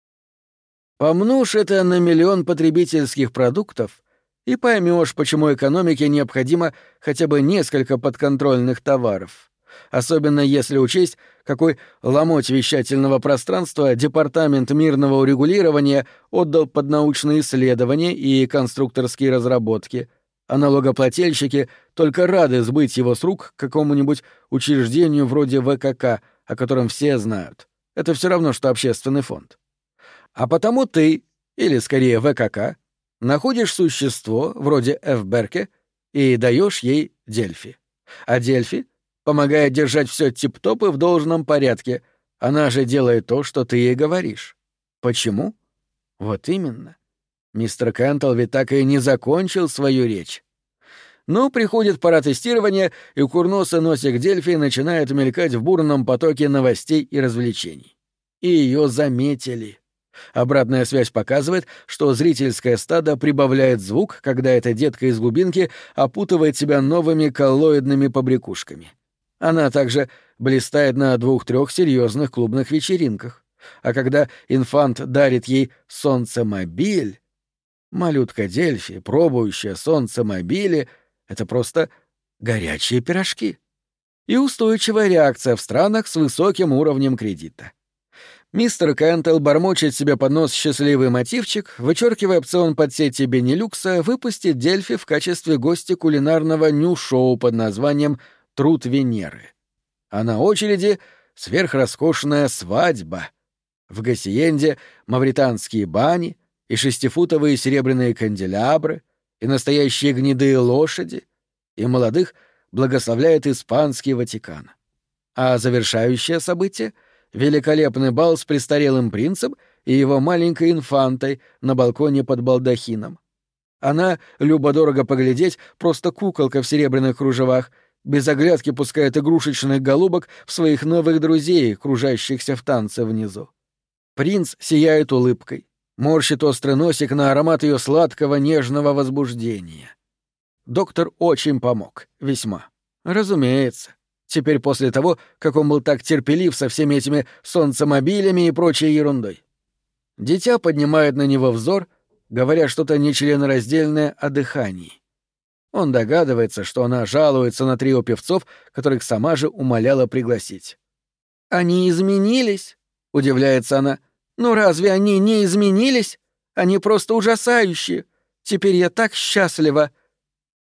Speaker 1: Помножь это на миллион потребительских продуктов и поймешь, почему экономике необходимо хотя бы несколько подконтрольных товаров особенно если учесть, какой ломоть вещательного пространства Департамент мирного урегулирования отдал под научные исследования и конструкторские разработки, а налогоплательщики только рады сбыть его с рук какому-нибудь учреждению вроде ВКК, о котором все знают. Это все равно, что общественный фонд. А потому ты, или скорее ВКК, находишь существо, вроде Эфберке, и даешь ей Дельфи. А Дельфи — помогает держать все тип-топ и в должном порядке. Она же делает то, что ты ей говоришь. Почему? Вот именно. Мистер Кентл ведь так и не закончил свою речь. Но приходит пора тестирования, и курносый носик Дельфи начинает мелькать в бурном потоке новостей и развлечений. И ее заметили. Обратная связь показывает, что зрительское стадо прибавляет звук, когда эта детка из глубинки опутывает себя новыми коллоидными побрякушками. Она также блистает на двух-трех серьезных клубных вечеринках. А когда инфант дарит ей солнцемобиль, малютка Дельфи, пробующая солнцемобили — это просто горячие пирожки. И устойчивая реакция в странах с высоким уровнем кредита. Мистер Кентел бормочет себе под нос счастливый мотивчик, вычеркивая опцион под сети Бенилюкса выпустить Дельфи в качестве гостя кулинарного нью-шоу под названием «Труд Венеры». А на очереди сверхроскошная свадьба. В Гассиенде мавританские бани и шестифутовые серебряные канделябры — и настоящие гнедые лошади, и молодых благословляет испанский Ватикан. А завершающее событие — великолепный бал с престарелым принцем и его маленькой инфантой на балконе под балдахином. Она, любо-дорого поглядеть, просто куколка в серебряных кружевах, без оглядки пускает игрушечных голубок в своих новых друзей, кружащихся в танце внизу. Принц сияет улыбкой морщит острый носик на аромат ее сладкого нежного возбуждения. Доктор очень помог, весьма. Разумеется. Теперь после того, как он был так терпелив со всеми этими солнцемобилями и прочей ерундой. Дитя поднимает на него взор, говоря что-то нечленораздельное о дыхании. Он догадывается, что она жалуется на трио певцов, которых сама же умоляла пригласить. «Они изменились?» — удивляется она. Ну разве они не изменились? Они просто ужасающие. Теперь я так счастлива.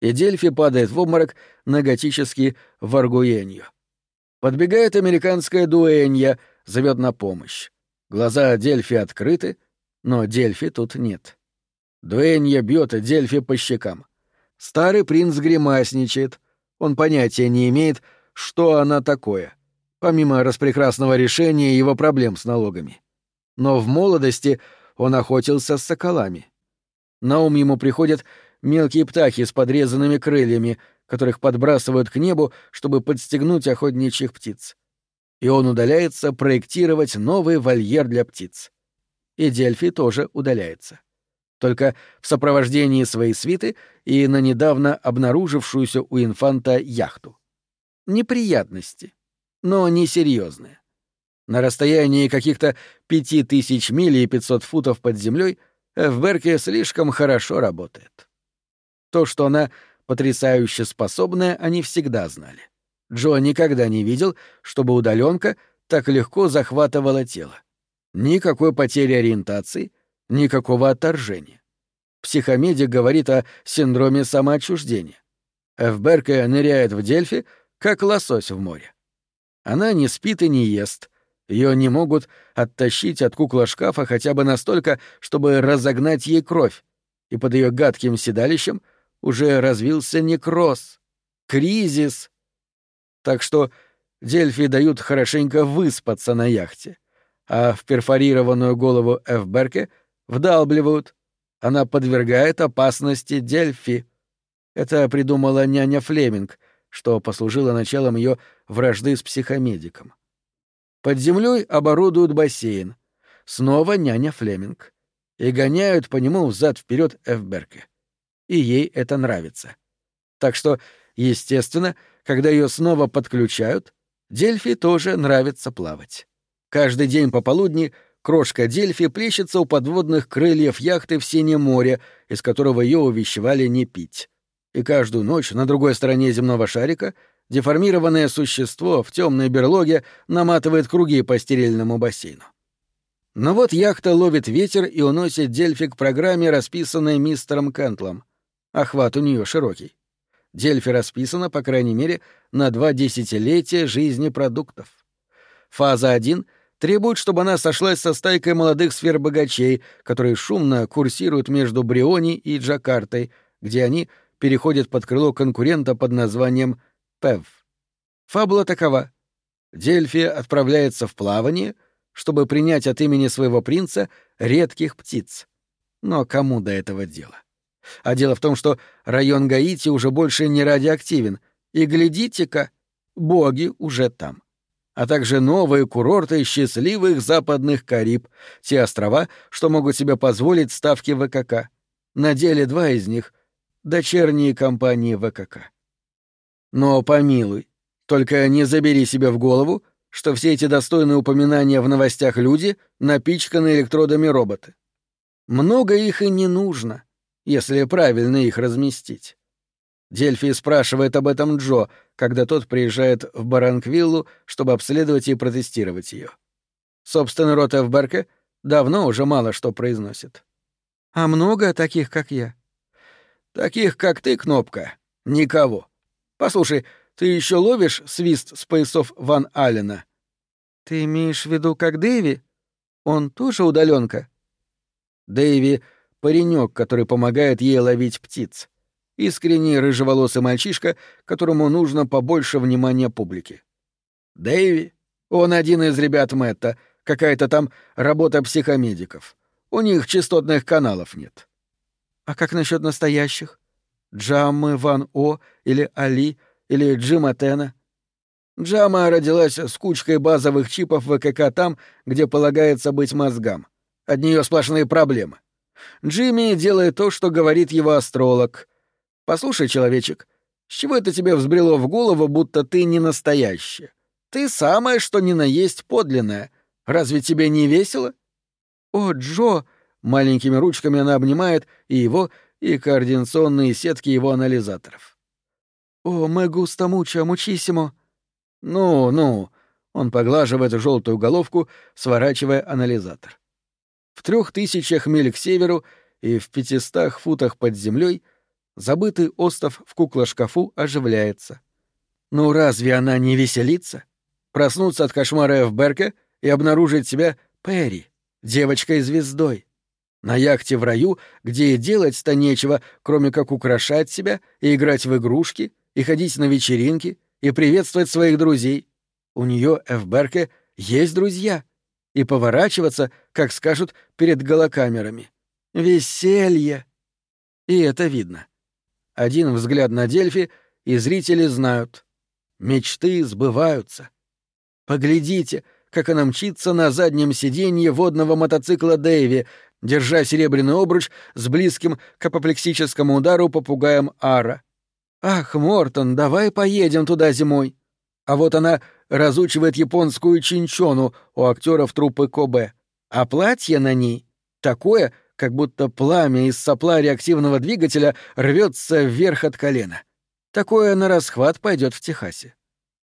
Speaker 1: И Дельфи падает в обморок на готический варгуенью. Подбегает американская дуэнья, зовет на помощь. Глаза Дельфи открыты, но Дельфи тут нет. Дуэнья бьет Дельфи по щекам. Старый принц гримасничает. Он понятия не имеет, что она такое, помимо распрекрасного решения его проблем с налогами но в молодости он охотился с соколами. На ум ему приходят мелкие птахи с подрезанными крыльями, которых подбрасывают к небу, чтобы подстегнуть охотничьих птиц. И он удаляется проектировать новый вольер для птиц. И Дельфи тоже удаляется. Только в сопровождении своей свиты и на недавно обнаружившуюся у инфанта яхту. Неприятности, но не серьезные. На расстоянии каких-то пяти тысяч миль и пятьсот футов под землей Эвберке слишком хорошо работает. То, что она потрясающе способная, они всегда знали. Джо никогда не видел, чтобы удаленка так легко захватывала тело. Никакой потери ориентации, никакого отторжения. Психомедик говорит о синдроме самоотчуждения. Эвберке ныряет в Дельфи, как лосось в море. Она не спит и не ест, ее не могут оттащить от кукла шкафа хотя бы настолько, чтобы разогнать ей кровь, и под ее гадким седалищем уже развился некроз, кризис. Так что Дельфи дают хорошенько выспаться на яхте, а в перфорированную голову Эфберке вдалбливают. Она подвергает опасности Дельфи. Это придумала няня Флеминг, что послужило началом ее вражды с психомедиком. Под землей оборудуют бассейн. Снова няня Флеминг. И гоняют по нему взад вперед Эфберке. И ей это нравится. Так что, естественно, когда ее снова подключают, Дельфи тоже нравится плавать. Каждый день пополудни крошка Дельфи плещется у подводных крыльев яхты в Синем море, из которого ее увещевали не пить. И каждую ночь на другой стороне земного шарика — деформированное существо в темной берлоге наматывает круги по стерильному бассейну. Но вот яхта ловит ветер и уносит Дельфи к программе, расписанной мистером Кентлом. Охват у нее широкий. Дельфи расписана, по крайней мере, на два десятилетия жизни продуктов. Фаза 1 требует, чтобы она сошлась со стайкой молодых сфер-богачей, которые шумно курсируют между Бриони и Джакартой, где они переходят под крыло конкурента под названием ПЭВ. Фабула такова. Дельфи отправляется в плавание, чтобы принять от имени своего принца редких птиц. Но кому до этого дело? А дело в том, что район Гаити уже больше не радиоактивен, и глядите-ка, боги уже там. А также новые курорты счастливых западных Кариб, те острова, что могут себе позволить ставки ВКК. На деле два из них — дочерние компании ВКК. Но помилуй, только не забери себе в голову, что все эти достойные упоминания в новостях люди напичканы электродами роботы. Много их и не нужно, если правильно их разместить. Дельфи спрашивает об этом Джо, когда тот приезжает в Баранквиллу, чтобы обследовать и протестировать ее. Собственно, рот Эвберке давно уже мало что произносит. «А много таких, как я?» «Таких, как ты, Кнопка, никого. Послушай, ты еще ловишь свист с поясов Ван Аллена?» «Ты имеешь в виду, как Дэви? Он тоже удаленка. Дэви — паренек, который помогает ей ловить птиц. Искренний рыжеволосый мальчишка, которому нужно побольше внимания публики. Дэви? Он один из ребят Мэтта, какая-то там работа психомедиков. У них частотных каналов нет. А как насчет настоящих? Джаммы, Ван О или Али или Джима Тена? Джама родилась с кучкой базовых чипов ВКК там, где полагается быть мозгам. От нее сплошные проблемы. Джимми делает то, что говорит его астролог. Послушай, человечек, с чего это тебе взбрело в голову, будто ты не настоящий? Ты самое, что ни на есть подлинное. Разве тебе не весело? О, Джо! Маленькими ручками она обнимает и его, и координационные сетки его анализаторов. О, мы густо муча, мучисимо. Ну, ну. Он поглаживает желтую головку, сворачивая анализатор. В трех тысячах миль к северу и в пятистах футах под землей забытый остов в куклошкафу оживляется. Ну разве она не веселится? Проснуться от кошмара Эвберка и обнаружить себя Перри, девочкой-звездой. На яхте в раю, где и делать-то нечего, кроме как украшать себя и играть в игрушки, и ходить на вечеринки, и приветствовать своих друзей. У нее, Эвберке, есть друзья — и поворачиваться, как скажут, перед голокамерами. Веселье! И это видно. Один взгляд на Дельфи, и зрители знают. Мечты сбываются. Поглядите, как она мчится на заднем сиденье водного мотоцикла Дэйви, держа серебряный обруч с близким к апоплексическому удару попугаем Ара. «Ах, Мортон, давай поедем туда зимой!» А вот она разучивает японскую чинчону у актеров труппы Кобе, а платье на ней такое, как будто пламя из сопла реактивного двигателя рвется вверх от колена. Такое на расхват пойдет в Техасе.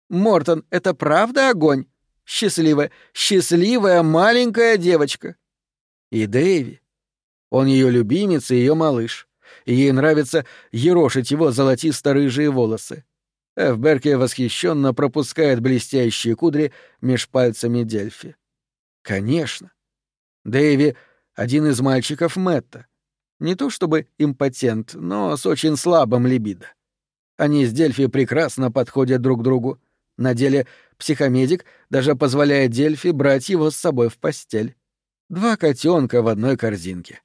Speaker 1: Мортон, это правда огонь? Счастливая, счастливая маленькая девочка. И Дэйви. Он ее любимец и ее малыш. Ей нравится ерошить его золотисто-рыжие волосы. Эвберке восхищенно пропускает блестящие кудри меж пальцами Дельфи. Конечно. Дэйви — один из мальчиков Мэтта. Не то чтобы импотент, но с очень слабым либидо. Они с Дельфи прекрасно подходят друг другу. На деле психомедик даже позволяет Дельфи брать его с собой в постель. Два котенка в одной корзинке.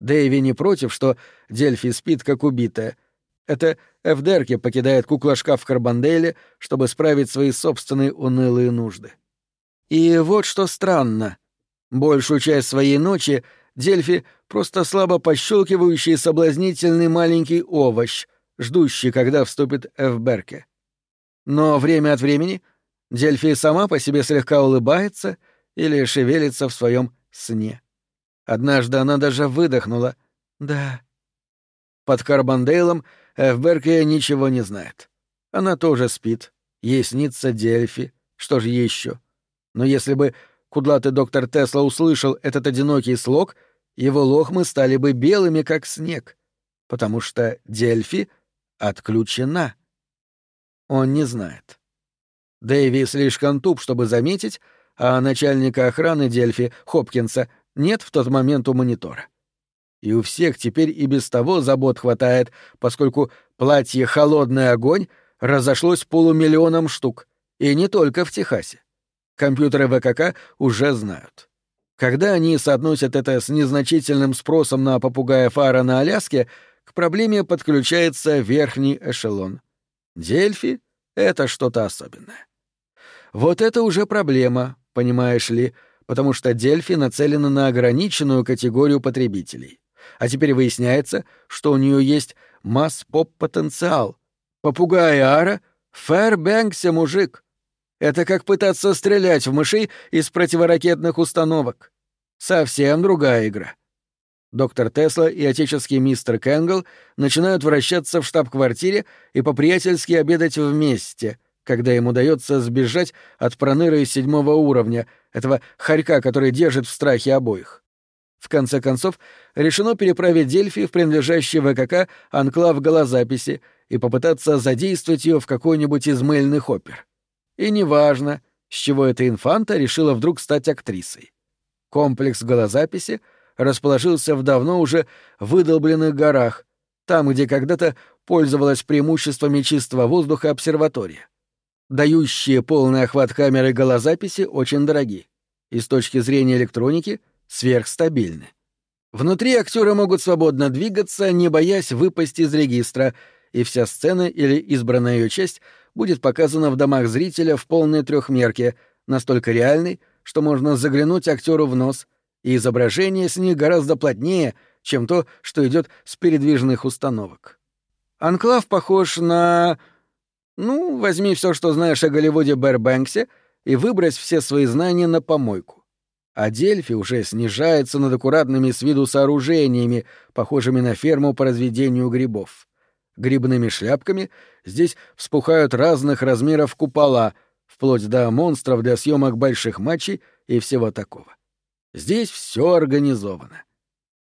Speaker 1: Дэйви не против, что Дельфи спит как убитая — это Эвдерки покидает кукла-шкаф в Карбанделе, чтобы справить свои собственные унылые нужды. И вот что странно. Большую часть своей ночи Дельфи — просто слабо пощелкивающий соблазнительный маленький овощ, ждущий, когда вступит Эвберке. Но время от времени Дельфи сама по себе слегка улыбается или шевелится в своем сне. Однажды она даже выдохнула «Да». Под Карбандейлом — Эвберке ничего не знает. Она тоже спит. Ей снится Дельфи. Что же еще? Но если бы кудлатый доктор Тесла услышал этот одинокий слог, его лохмы стали бы белыми, как снег, потому что Дельфи отключена. Он не знает. Дэйви слишком туп, чтобы заметить, а начальника охраны Дельфи, Хопкинса, нет в тот момент у монитора. И у всех теперь и без того забот хватает, поскольку платье «Холодный огонь» разошлось полумиллионом штук, и не только в Техасе. Компьютеры ВКК уже знают. Когда они соотносят это с незначительным спросом на попугая Фара на Аляске, к проблеме подключается верхний эшелон. Дельфи — это что-то особенное. Вот это уже проблема, понимаешь ли, потому что Дельфи нацелена на ограниченную категорию потребителей. А теперь выясняется, что у нее есть масс-поп-потенциал. Попугай Ара — Фэрбэнксе мужик. Это как пытаться стрелять в мышей из противоракетных установок. Совсем другая игра. Доктор Тесла и отеческий мистер Кэнгл начинают вращаться в штаб-квартире и по-приятельски обедать вместе, когда им удается сбежать от проныры седьмого уровня, этого хорька, который держит в страхе обоих. В конце концов, решено переправить Дельфи в принадлежащий ВКК анклав голозаписи и попытаться задействовать ее в какой-нибудь из мыльных опер. И неважно, с чего эта инфанта решила вдруг стать актрисой. Комплекс голозаписи расположился в давно уже выдолбленных горах, там, где когда-то пользовалась преимуществами чистого воздуха обсерватория. Дающие полный охват камеры голозаписи очень дороги и с точки зрения электроники сверхстабильны. Внутри актеры могут свободно двигаться, не боясь выпасть из регистра, и вся сцена или избранная ее часть будет показана в домах зрителя в полной трехмерке, настолько реальной, что можно заглянуть актеру в нос, и изображение с них гораздо плотнее, чем то, что идет с передвижных установок. Анклав похож на... Ну, возьми все, что знаешь о Голливуде Бэрбэнксе, и выбрось все свои знания на помойку. А Дельфи уже снижается над аккуратными с виду сооружениями, похожими на ферму по разведению грибов грибными шляпками, здесь вспухают разных размеров купола, вплоть до монстров для съемок больших матчей и всего такого. Здесь все организовано.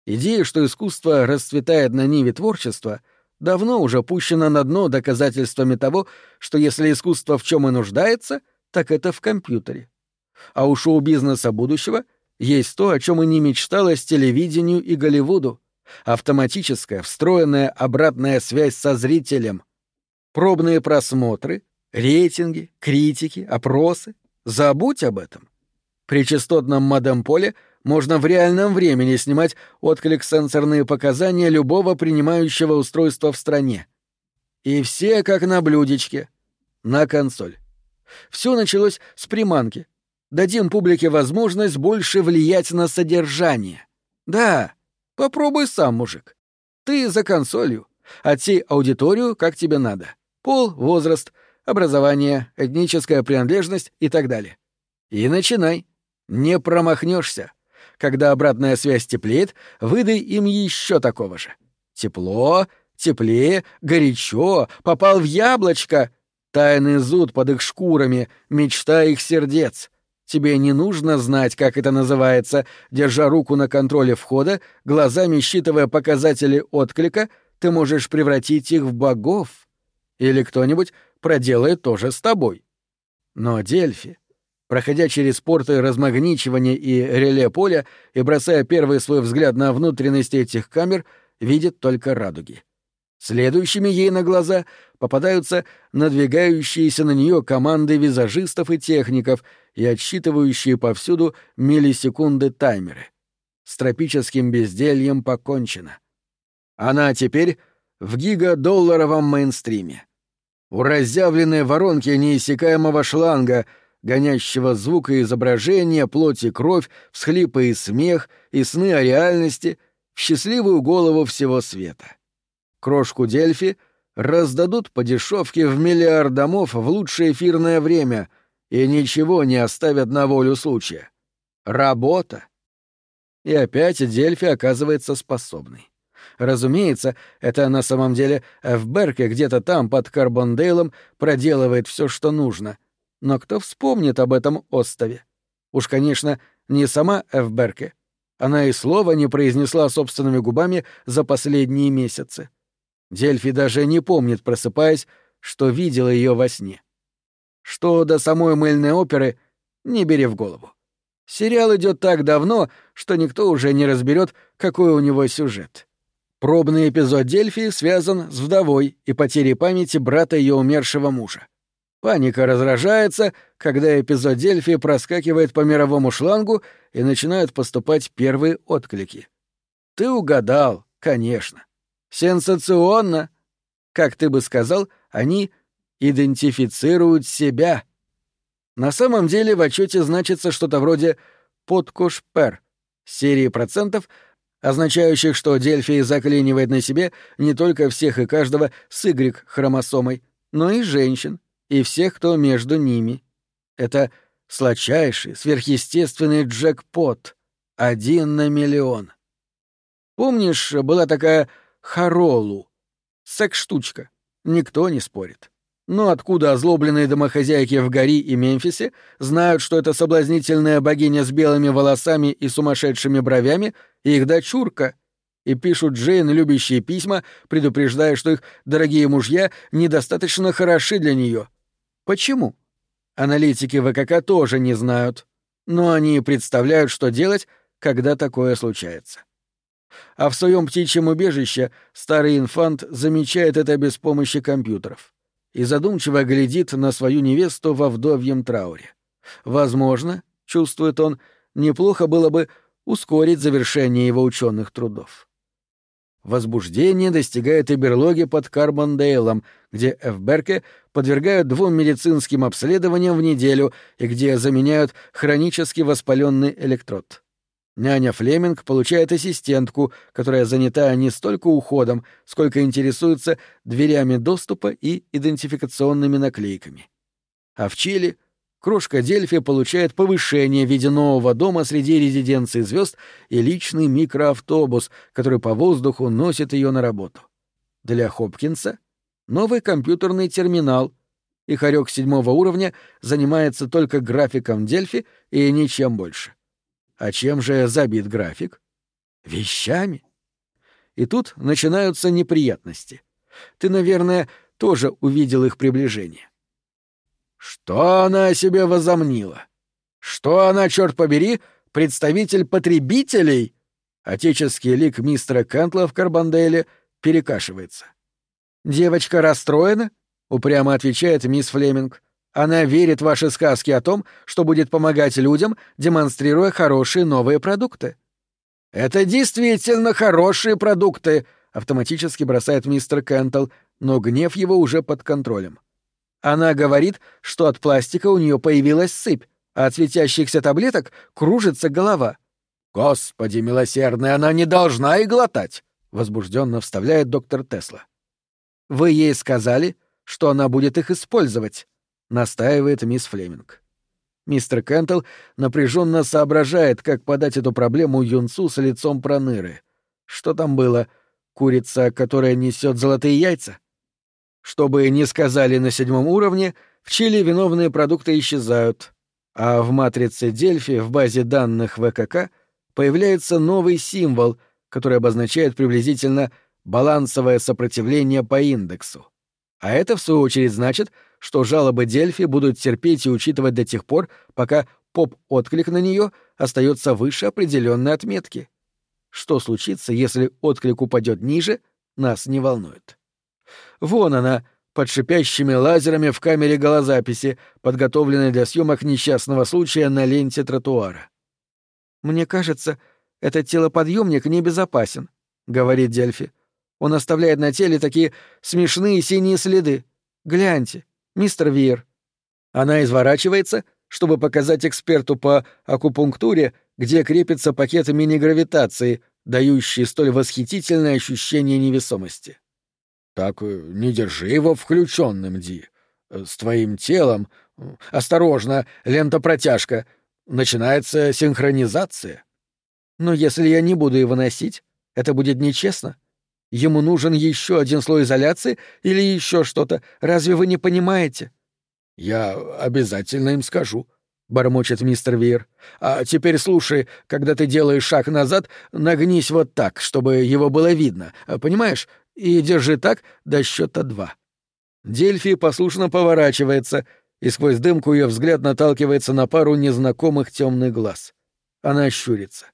Speaker 1: Идея, что искусство расцветает на ниве творчества, давно уже пущена на дно доказательствами того, что если искусство в чем и нуждается, так это в компьютере. А у шоу-бизнеса будущего есть то, о чем и не мечталось телевидению и Голливуду автоматическая встроенная обратная связь со зрителем, пробные просмотры, рейтинги, критики, опросы. Забудь об этом. При частотном модем-поле можно в реальном времени снимать отклик-сенсорные показания любого принимающего устройства в стране. И все как на блюдечке. На консоль. Все началось с приманки. Дадим публике возможность больше влиять на содержание. Да, Попробуй сам, мужик. Ты за консолью. Отсей аудиторию, как тебе надо. Пол, возраст, образование, этническая принадлежность и так далее. И начинай. Не промахнешься. Когда обратная связь теплеет, выдай им еще такого же. Тепло, теплее, горячо, попал в яблочко. Тайный зуд под их шкурами, мечта их сердец. Тебе не нужно знать, как это называется, держа руку на контроле входа, глазами считывая показатели отклика, ты можешь превратить их в богов. Или кто-нибудь проделает то же с тобой. Но Дельфи, проходя через порты размагничивания и реле поля и бросая первый свой взгляд на внутренности этих камер, видит только радуги. Следующими ей на глаза попадаются надвигающиеся на нее команды визажистов и техников и отсчитывающие повсюду миллисекунды таймеры. С тропическим бездельем покончено. Она теперь в гига-долларовом мейнстриме. У разъявленной воронки неиссякаемого шланга, гонящего звук и изображение, плоть и кровь, всхлипы и смех, и сны о реальности, в счастливую голову всего света. Крошку Дельфи раздадут по дешевке в миллиард домов в лучшее эфирное время и ничего не оставят на волю случая. Работа. И опять Дельфи оказывается способной. Разумеется, это на самом деле Эфберке где-то там, под Карбондейлом, проделывает все, что нужно. Но кто вспомнит об этом острове? Уж, конечно, не сама Эфберке. Она и слова не произнесла собственными губами за последние месяцы. Дельфи даже не помнит, просыпаясь, что видела ее во сне. Что до самой мыльной оперы, не бери в голову. Сериал идет так давно, что никто уже не разберет, какой у него сюжет. Пробный эпизод Дельфи связан с вдовой и потерей памяти брата ее умершего мужа. Паника разражается, когда эпизод Дельфи проскакивает по мировому шлангу и начинают поступать первые отклики. Ты угадал, конечно. Сенсационно. Как ты бы сказал, они идентифицируют себя. На самом деле в отчете значится что-то вроде «подкош-пер» серии процентов, означающих, что Дельфий заклинивает на себе не только всех и каждого с Y-хромосомой, но и женщин, и всех, кто между ними. Это сладчайший, сверхъестественный джекпот. Один на миллион. Помнишь, была такая Харолу? Секс-штучка. Никто не спорит. Но откуда озлобленные домохозяйки в Гори и Мемфисе знают, что это соблазнительная богиня с белыми волосами и сумасшедшими бровями и их дочурка, и пишут Джейн любящие письма, предупреждая, что их дорогие мужья недостаточно хороши для нее, Почему? Аналитики ВКК тоже не знают, но они представляют, что делать, когда такое случается. А в своем птичьем убежище старый инфант замечает это без помощи компьютеров и задумчиво глядит на свою невесту во вдовьем трауре. Возможно, чувствует он, неплохо было бы ускорить завершение его ученых трудов. Возбуждение достигает и берлоги под Карбондейлом, где Эфберке подвергают двум медицинским обследованиям в неделю и где заменяют хронически воспаленный электрод. Няня Флеминг получает ассистентку, которая занята не столько уходом, сколько интересуется дверями доступа и идентификационными наклейками. А в Чили Крошка Дельфи получает повышение в виде нового дома среди резиденций звезд и личный микроавтобус, который по воздуху носит ее на работу. Для Хопкинса — новый компьютерный терминал. И хорек седьмого уровня занимается только графиком Дельфи и ничем больше. А чем же забит график? Вещами. И тут начинаются неприятности. Ты, наверное, тоже увидел их приближение. Что она о себе возомнила? Что она, черт побери, представитель потребителей? Отеческий лик мистера Кентла в Карбанделе перекашивается. «Девочка расстроена?» — упрямо отвечает мисс Флеминг. «Она верит в ваши сказки о том, что будет помогать людям, демонстрируя хорошие новые продукты». «Это действительно хорошие продукты!» — автоматически бросает мистер Кентл, но гнев его уже под контролем. Она говорит, что от пластика у нее появилась сыпь, а от светящихся таблеток кружится голова. «Господи милосердный, она не должна и глотать!» — возбужденно вставляет доктор Тесла. «Вы ей сказали, что она будет их использовать», — настаивает мисс Флеминг. Мистер Кентл напряженно соображает, как подать эту проблему юнцу с лицом проныры. Что там было? Курица, которая несет золотые яйца? Что бы ни сказали на седьмом уровне, в Чили виновные продукты исчезают, а в матрице Дельфи в базе данных ВКК появляется новый символ, который обозначает приблизительно балансовое сопротивление по индексу. А это, в свою очередь, значит, что жалобы Дельфи будут терпеть и учитывать до тех пор, пока поп-отклик на нее остается выше определенной отметки. Что случится, если отклик упадет ниже, нас не волнует. Вон она, под шипящими лазерами в камере голозаписи, подготовленной для съемок несчастного случая на ленте тротуара. «Мне кажется, этот телоподъемник небезопасен», — говорит Дельфи. «Он оставляет на теле такие смешные синие следы. Гляньте, мистер Вир». Она изворачивается, чтобы показать эксперту по акупунктуре, где крепится пакет мини-гравитации, дающий столь восхитительное ощущение невесомости. Так э, не держи его включенным, Ди. Э, с твоим телом... Осторожно, лента-протяжка. Начинается синхронизация. Но если я не буду его носить, это будет нечестно. Ему нужен еще один слой изоляции или еще что-то. Разве вы не понимаете? Я обязательно им скажу, бормочет мистер Вир. А теперь слушай, когда ты делаешь шаг назад, нагнись вот так, чтобы его было видно. Понимаешь? И держи так до счета два. Дельфи послушно поворачивается, и сквозь дымку ее взгляд наталкивается на пару незнакомых темных глаз. Она щурится.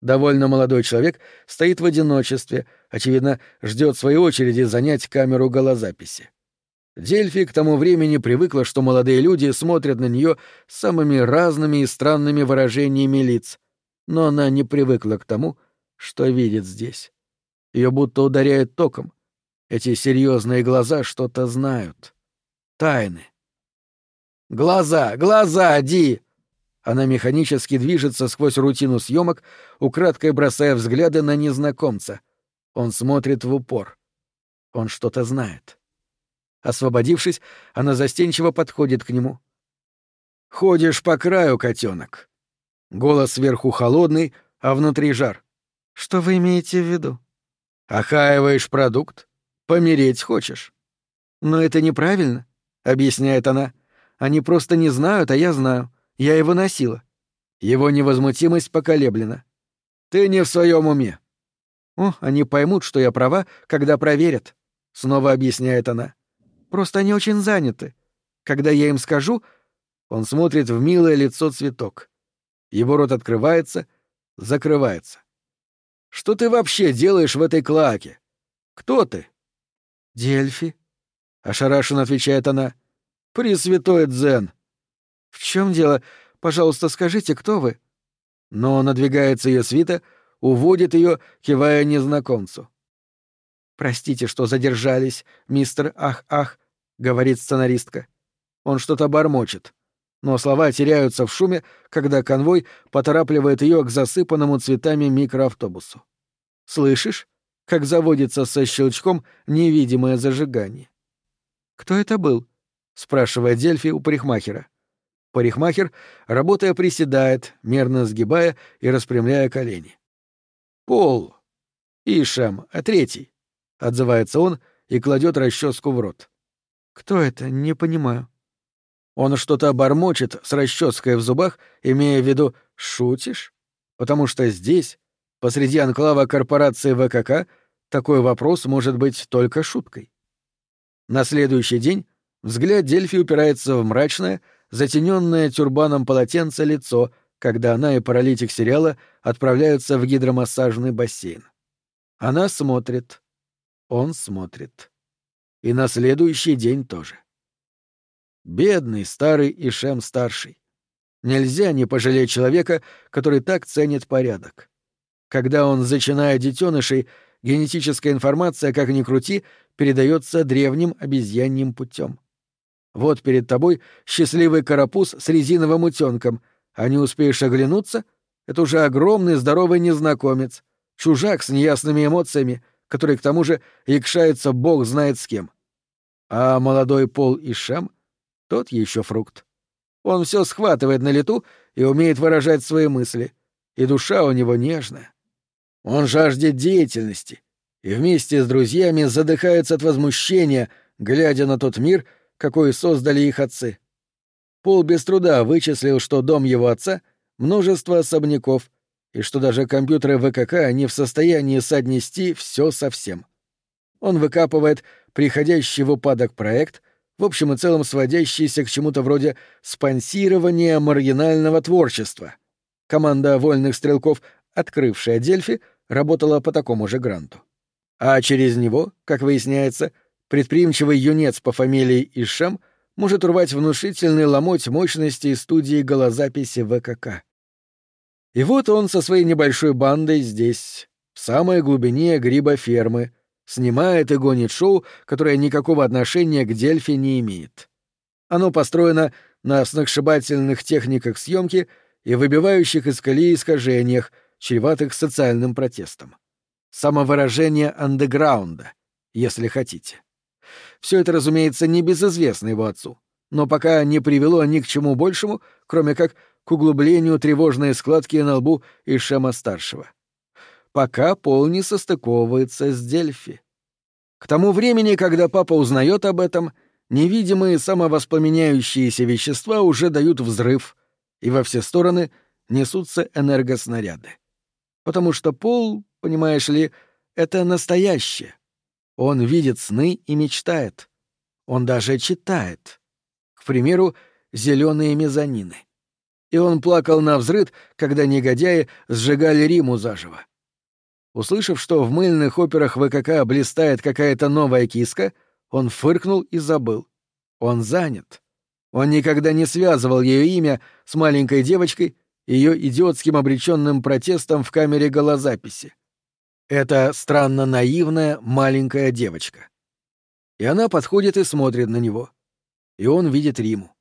Speaker 1: Довольно молодой человек стоит в одиночестве, очевидно, ждет своей очереди занять камеру голозаписи. Дельфи к тому времени привыкла, что молодые люди смотрят на нее самыми разными и странными выражениями лиц, но она не привыкла к тому, что видит здесь. Ее будто ударяет током. Эти серьезные глаза что-то знают. Тайны. «Глаза! Глаза, Ди!» Она механически движется сквозь рутину съемок, украдкой бросая взгляды на незнакомца. Он смотрит в упор. Он что-то знает. Освободившись, она застенчиво подходит к нему. «Ходишь по краю, котенок. Голос сверху холодный, а внутри жар. «Что вы имеете в виду?» «Охаиваешь продукт? Помереть хочешь?» «Но это неправильно», — объясняет она. «Они просто не знают, а я знаю. Я его носила. Его невозмутимость поколеблена. Ты не в своем уме. О, они поймут, что я права, когда проверят. Снова объясняет она. Просто они очень заняты. Когда я им скажу, он смотрит в милое лицо цветок. Его рот открывается, закрывается. Что ты вообще делаешь в этой клаке? Кто ты? Дельфи. Ошарашенно отвечает она. Пресвятой Дзен. «В чем дело? Пожалуйста, скажите, кто вы?» Но надвигается ее свита, уводит ее, кивая незнакомцу. «Простите, что задержались, мистер Ах-Ах», — говорит сценаристка. Он что-то бормочет. Но слова теряются в шуме, когда конвой поторапливает ее к засыпанному цветами микроавтобусу. «Слышишь, как заводится со щелчком невидимое зажигание?» «Кто это был?» — спрашивает Дельфи у парикмахера. Парикмахер, работая, приседает, мерно сгибая и распрямляя колени. «Пол! Ишам, а третий!» — отзывается он и кладет расческу в рот. «Кто это? Не понимаю». Он что-то бормочет с расческой в зубах, имея в виду «шутишь?» Потому что здесь, посреди анклава корпорации ВКК, такой вопрос может быть только шуткой. На следующий день взгляд Дельфи упирается в мрачное, затененное тюрбаном полотенце лицо, когда она и паралитик сериала отправляются в гидромассажный бассейн. Она смотрит. Он смотрит. И на следующий день тоже. Бедный старый Ишем-старший. Нельзя не пожалеть человека, который так ценит порядок. Когда он зачинает детенышей, генетическая информация, как ни крути, передается древним обезьяньим путем. Вот перед тобой счастливый карапуз с резиновым утенком, а не успеешь оглянуться — это уже огромный здоровый незнакомец, чужак с неясными эмоциями, который к тому же якшается бог знает с кем. А молодой Пол Ишем — тот еще фрукт. Он все схватывает на лету и умеет выражать свои мысли, и душа у него нежная. Он жаждет деятельности и вместе с друзьями задыхается от возмущения, глядя на тот мир, какой создали их отцы. Пол без труда вычислил, что дом его отца — множество особняков, и что даже компьютеры ВКК не в состоянии соотнести все совсем. Он выкапывает приходящий в упадок проект, в общем и целом сводящийся к чему-то вроде спонсирования маргинального творчества. Команда вольных стрелков, открывшая Дельфи, работала по такому же гранту. А через него, как выясняется, — Предприимчивый юнец по фамилии Ишем может урвать внушительный ломоть мощности студии голозаписи ВКК. И вот он со своей небольшой бандой здесь, в самой глубине грибофермы, снимает и гонит шоу, которое никакого отношения к Дельфи не имеет. Оно построено на сногсшибательных техниках съемки и выбивающих из колеи искажениях, чреватых социальным протестом. Самовыражение андеграунда, если хотите. Все это, разумеется, не безызвестно его отцу, но пока не привело ни к чему большему, кроме как к углублению тревожной складки на лбу Ишема-старшего. Пока Пол не состыковывается с Дельфи. К тому времени, когда папа узнает об этом, невидимые самовоспламеняющиеся вещества уже дают взрыв, и во все стороны несутся энергоснаряды. Потому что Пол, понимаешь ли, это настоящее, он видит сны и мечтает. Он даже читает. К примеру, зеленые мезонины. и он плакал на взрыд, когда негодяи сжигали Риму заживо. Услышав, что в мыльных операх ВКК блистает какая-то новая киска, он фыркнул и забыл. Он занят. Он никогда не связывал ее имя с маленькой девочкой, ее идиотским обреченным протестом в камере голозаписи. Это странно наивная маленькая девочка. И она подходит и смотрит на него. И он видит Риму.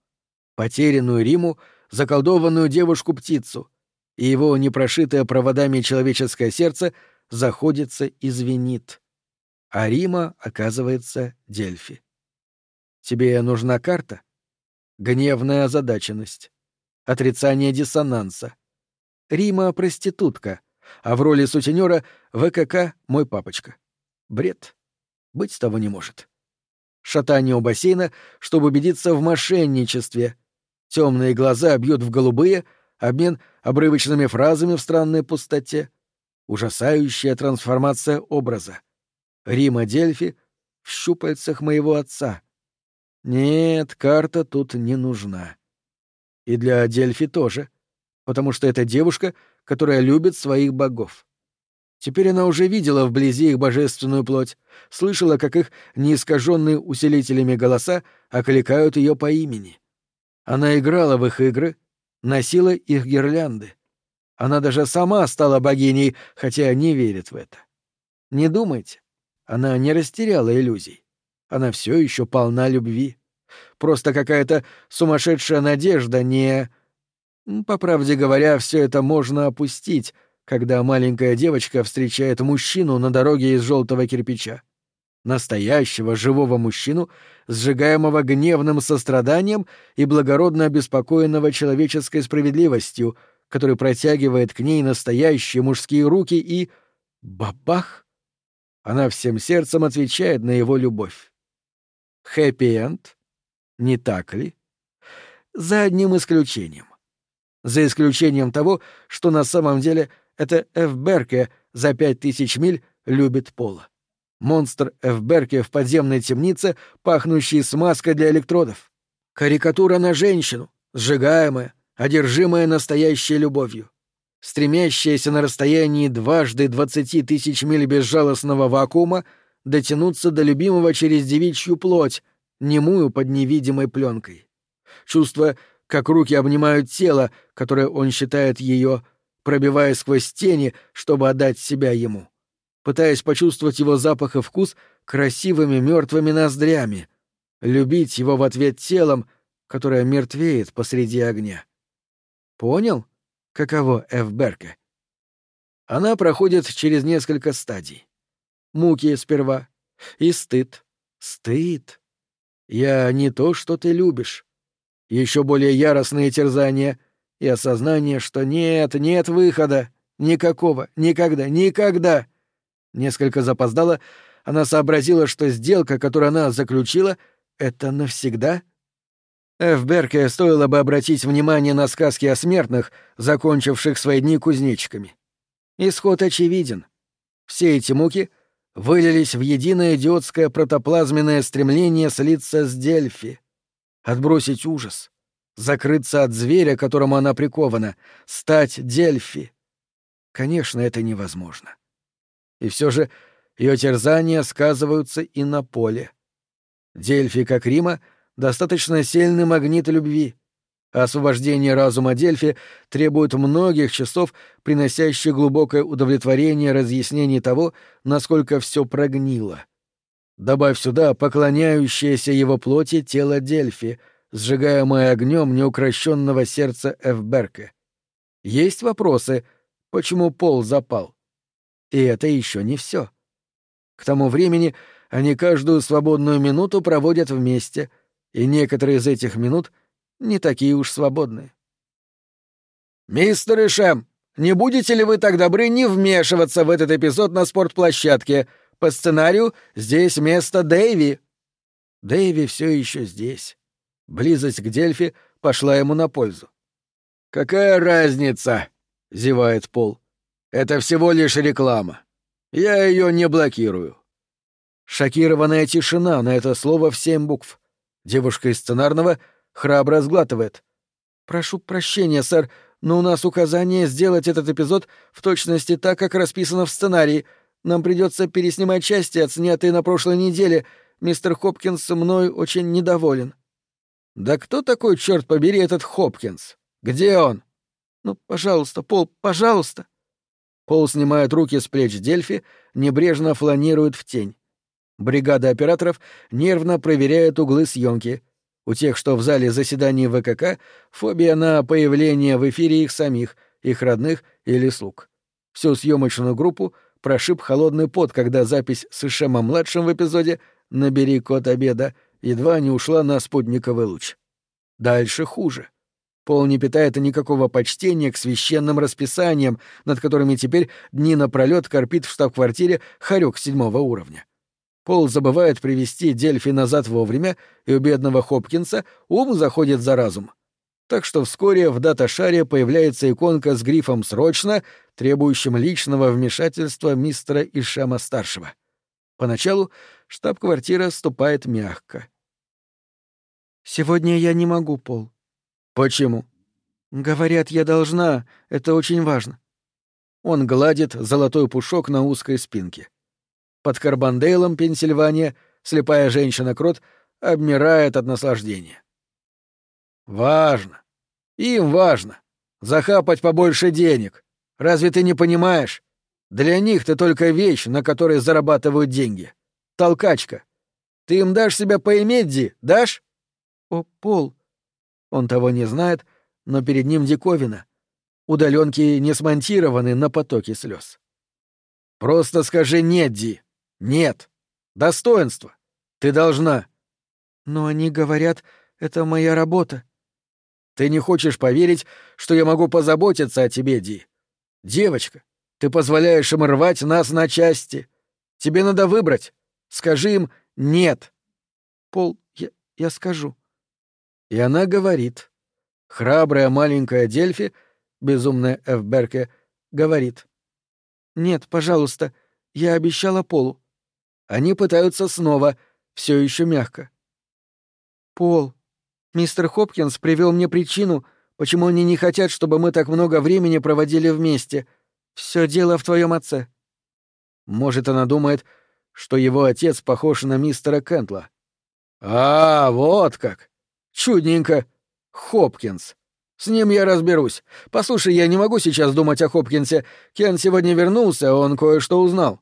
Speaker 1: Потерянную Риму, заколдованную девушку-птицу. И его непрошитое проводами человеческое сердце заходится и звенит. А Рима, оказывается, Дельфи. Тебе нужна карта? Гневная озадаченность. Отрицание диссонанса. Рима — проститутка, а в роли сутенера ВКК — мой папочка. Бред. Быть того не может. Шатание у бассейна, чтобы убедиться в мошенничестве. Темные глаза бьют в голубые, обмен обрывочными фразами в странной пустоте. Ужасающая трансформация образа. Рима Дельфи в щупальцах моего отца. Нет, карта тут не нужна. И для Дельфи тоже, потому что это девушка, которая любит своих богов. Теперь она уже видела вблизи их божественную плоть, слышала, как их неискаженные усилителями голоса окликают ее по имени. Она играла в их игры, носила их гирлянды. Она даже сама стала богиней, хотя не верит в это. Не думайте, она не растеряла иллюзий она все еще полна любви. Просто какая-то сумасшедшая надежда не... По правде говоря, все это можно опустить, когда маленькая девочка встречает мужчину на дороге из желтого кирпича. Настоящего живого мужчину, сжигаемого гневным состраданием и благородно обеспокоенного человеческой справедливостью, который протягивает к ней настоящие мужские руки и... Бабах! Она всем сердцем отвечает на его любовь. Хэппи-энд? Не так ли? За одним исключением. За исключением того, что на самом деле это Эф Берке за пять тысяч миль любит Пола. Монстр Эф Берке в подземной темнице, пахнущий смазкой для электродов. Карикатура на женщину, сжигаемая, одержимая настоящей любовью. Стремящаяся на расстоянии дважды двадцати тысяч миль безжалостного вакуума — дотянуться до любимого через девичью плоть, немую под невидимой пленкой. Чувство, как руки обнимают тело, которое он считает ее, пробивая сквозь тени, чтобы отдать себя ему, пытаясь почувствовать его запах и вкус красивыми мертвыми ноздрями, любить его в ответ телом, которое мертвеет посреди огня. Понял, каково Эфберка? Она проходит через несколько стадий муки сперва. И стыд. Стыд. Я не то, что ты любишь. Еще более яростные терзания и осознание, что нет, нет выхода. Никакого, никогда, никогда. Несколько запоздала, она сообразила, что сделка, которую она заключила, — это навсегда. В Берке стоило бы обратить внимание на сказки о смертных, закончивших свои дни кузнечиками. Исход очевиден. Все эти муки — вылились в единое идиотское протоплазменное стремление слиться с Дельфи, отбросить ужас, закрыться от зверя, которому она прикована, стать Дельфи. Конечно, это невозможно. И все же ее терзания сказываются и на поле. Дельфи, как Рима, достаточно сильный магнит любви — освобождение разума Дельфи требует многих часов, приносящих глубокое удовлетворение разъяснений того, насколько все прогнило. Добавь сюда поклоняющееся его плоти тело Дельфи, сжигаемое огнем неукрощенного сердца Эфберка. Есть вопросы, почему пол запал? И это еще не все. К тому времени они каждую свободную минуту проводят вместе, и некоторые из этих минут — не такие уж свободные. «Мистер Ишем, не будете ли вы так добры не вмешиваться в этот эпизод на спортплощадке? По сценарию здесь место Дэйви». Дэйви все еще здесь. Близость к Дельфи пошла ему на пользу. «Какая разница?» — зевает Пол. «Это всего лишь реклама. Я ее не блокирую». Шокированная тишина на это слово в семь букв. Девушка из сценарного — храбро сглатывает. «Прошу прощения, сэр, но у нас указание сделать этот эпизод в точности так, как расписано в сценарии. Нам придется переснимать части, отснятые на прошлой неделе. Мистер Хопкинс мной очень недоволен». «Да кто такой, черт побери, этот Хопкинс? Где он?» «Ну, пожалуйста, Пол, пожалуйста». Пол снимает руки с плеч Дельфи, небрежно фланирует в тень. Бригада операторов нервно проверяет углы съемки. У тех, что в зале заседаний ВКК, фобия на появление в эфире их самих, их родных или слуг. Всю съемочную группу прошиб холодный пот, когда запись с Ишемом-младшим в эпизоде «Набери код обеда» едва не ушла на спутниковый луч. Дальше хуже. Пол не питает никакого почтения к священным расписаниям, над которыми теперь дни напролёт корпит в штаб-квартире хорек седьмого уровня. Пол забывает привести Дельфи назад вовремя, и у бедного Хопкинса ум заходит за разум. Так что вскоре в дата-шаре появляется иконка с грифом «Срочно», требующим личного вмешательства мистера Ишама-старшего. Поначалу штаб-квартира ступает мягко. «Сегодня я не могу, Пол». «Почему?» «Говорят, я должна. Это очень важно». Он гладит золотой пушок на узкой спинке. Под Карбандейлом, Пенсильвания, слепая женщина-крот обмирает от наслаждения. «Важно. Им важно. Захапать побольше денег. Разве ты не понимаешь? Для них ты только вещь, на которой зарабатывают деньги. Толкачка. Ты им дашь себя поиметь, Ди, дашь?» «О, Пол!» Он того не знает, но перед ним диковина. Удаленки не смонтированы на потоке слез. «Просто скажи «нет», Ди. Нет. Достоинство. Ты должна. Но они говорят, это моя работа. Ты не хочешь поверить, что я могу позаботиться о тебе, Ди. Девочка, ты позволяешь им рвать нас на части. Тебе надо выбрать. Скажи им «нет». Пол, я, я скажу. И она говорит. Храбрая маленькая Дельфи, безумная Эвберке, говорит. «Нет, пожалуйста, я обещала Полу. Они пытаются снова, все еще мягко. «Пол, мистер Хопкинс привел мне причину, почему они не хотят, чтобы мы так много времени проводили вместе. Все дело в твоем отце». Может, она думает, что его отец похож на мистера Кентла. «А, вот как! Чудненько! Хопкинс! С ним я разберусь. Послушай, я не могу сейчас думать о Хопкинсе. Кен сегодня вернулся, он кое-что узнал.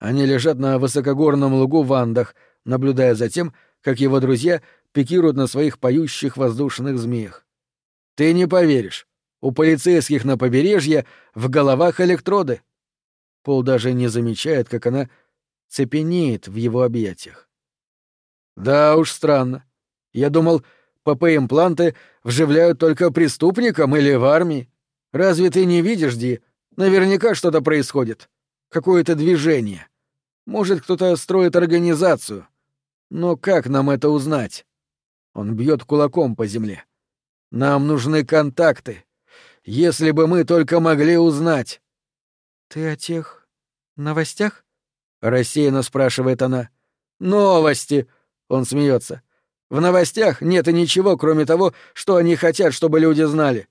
Speaker 1: Они лежат на высокогорном лугу в Андах, наблюдая за тем, как его друзья пикируют на своих поющих воздушных змеях. Ты не поверишь, у полицейских на побережье в головах электроды. Пол даже не замечает, как она цепенеет в его объятиях. Да уж странно. Я думал, ПП-импланты вживляют только преступникам или в армии. Разве ты не видишь, Ди? Наверняка что-то происходит. Какое-то движение. Может, кто-то строит организацию. Но как нам это узнать? Он бьет кулаком по земле. Нам нужны контакты. Если бы мы только могли узнать. Ты о тех новостях? рассеянно спрашивает она. Новости, он смеется. В новостях нет и ничего, кроме того, что они хотят, чтобы люди знали.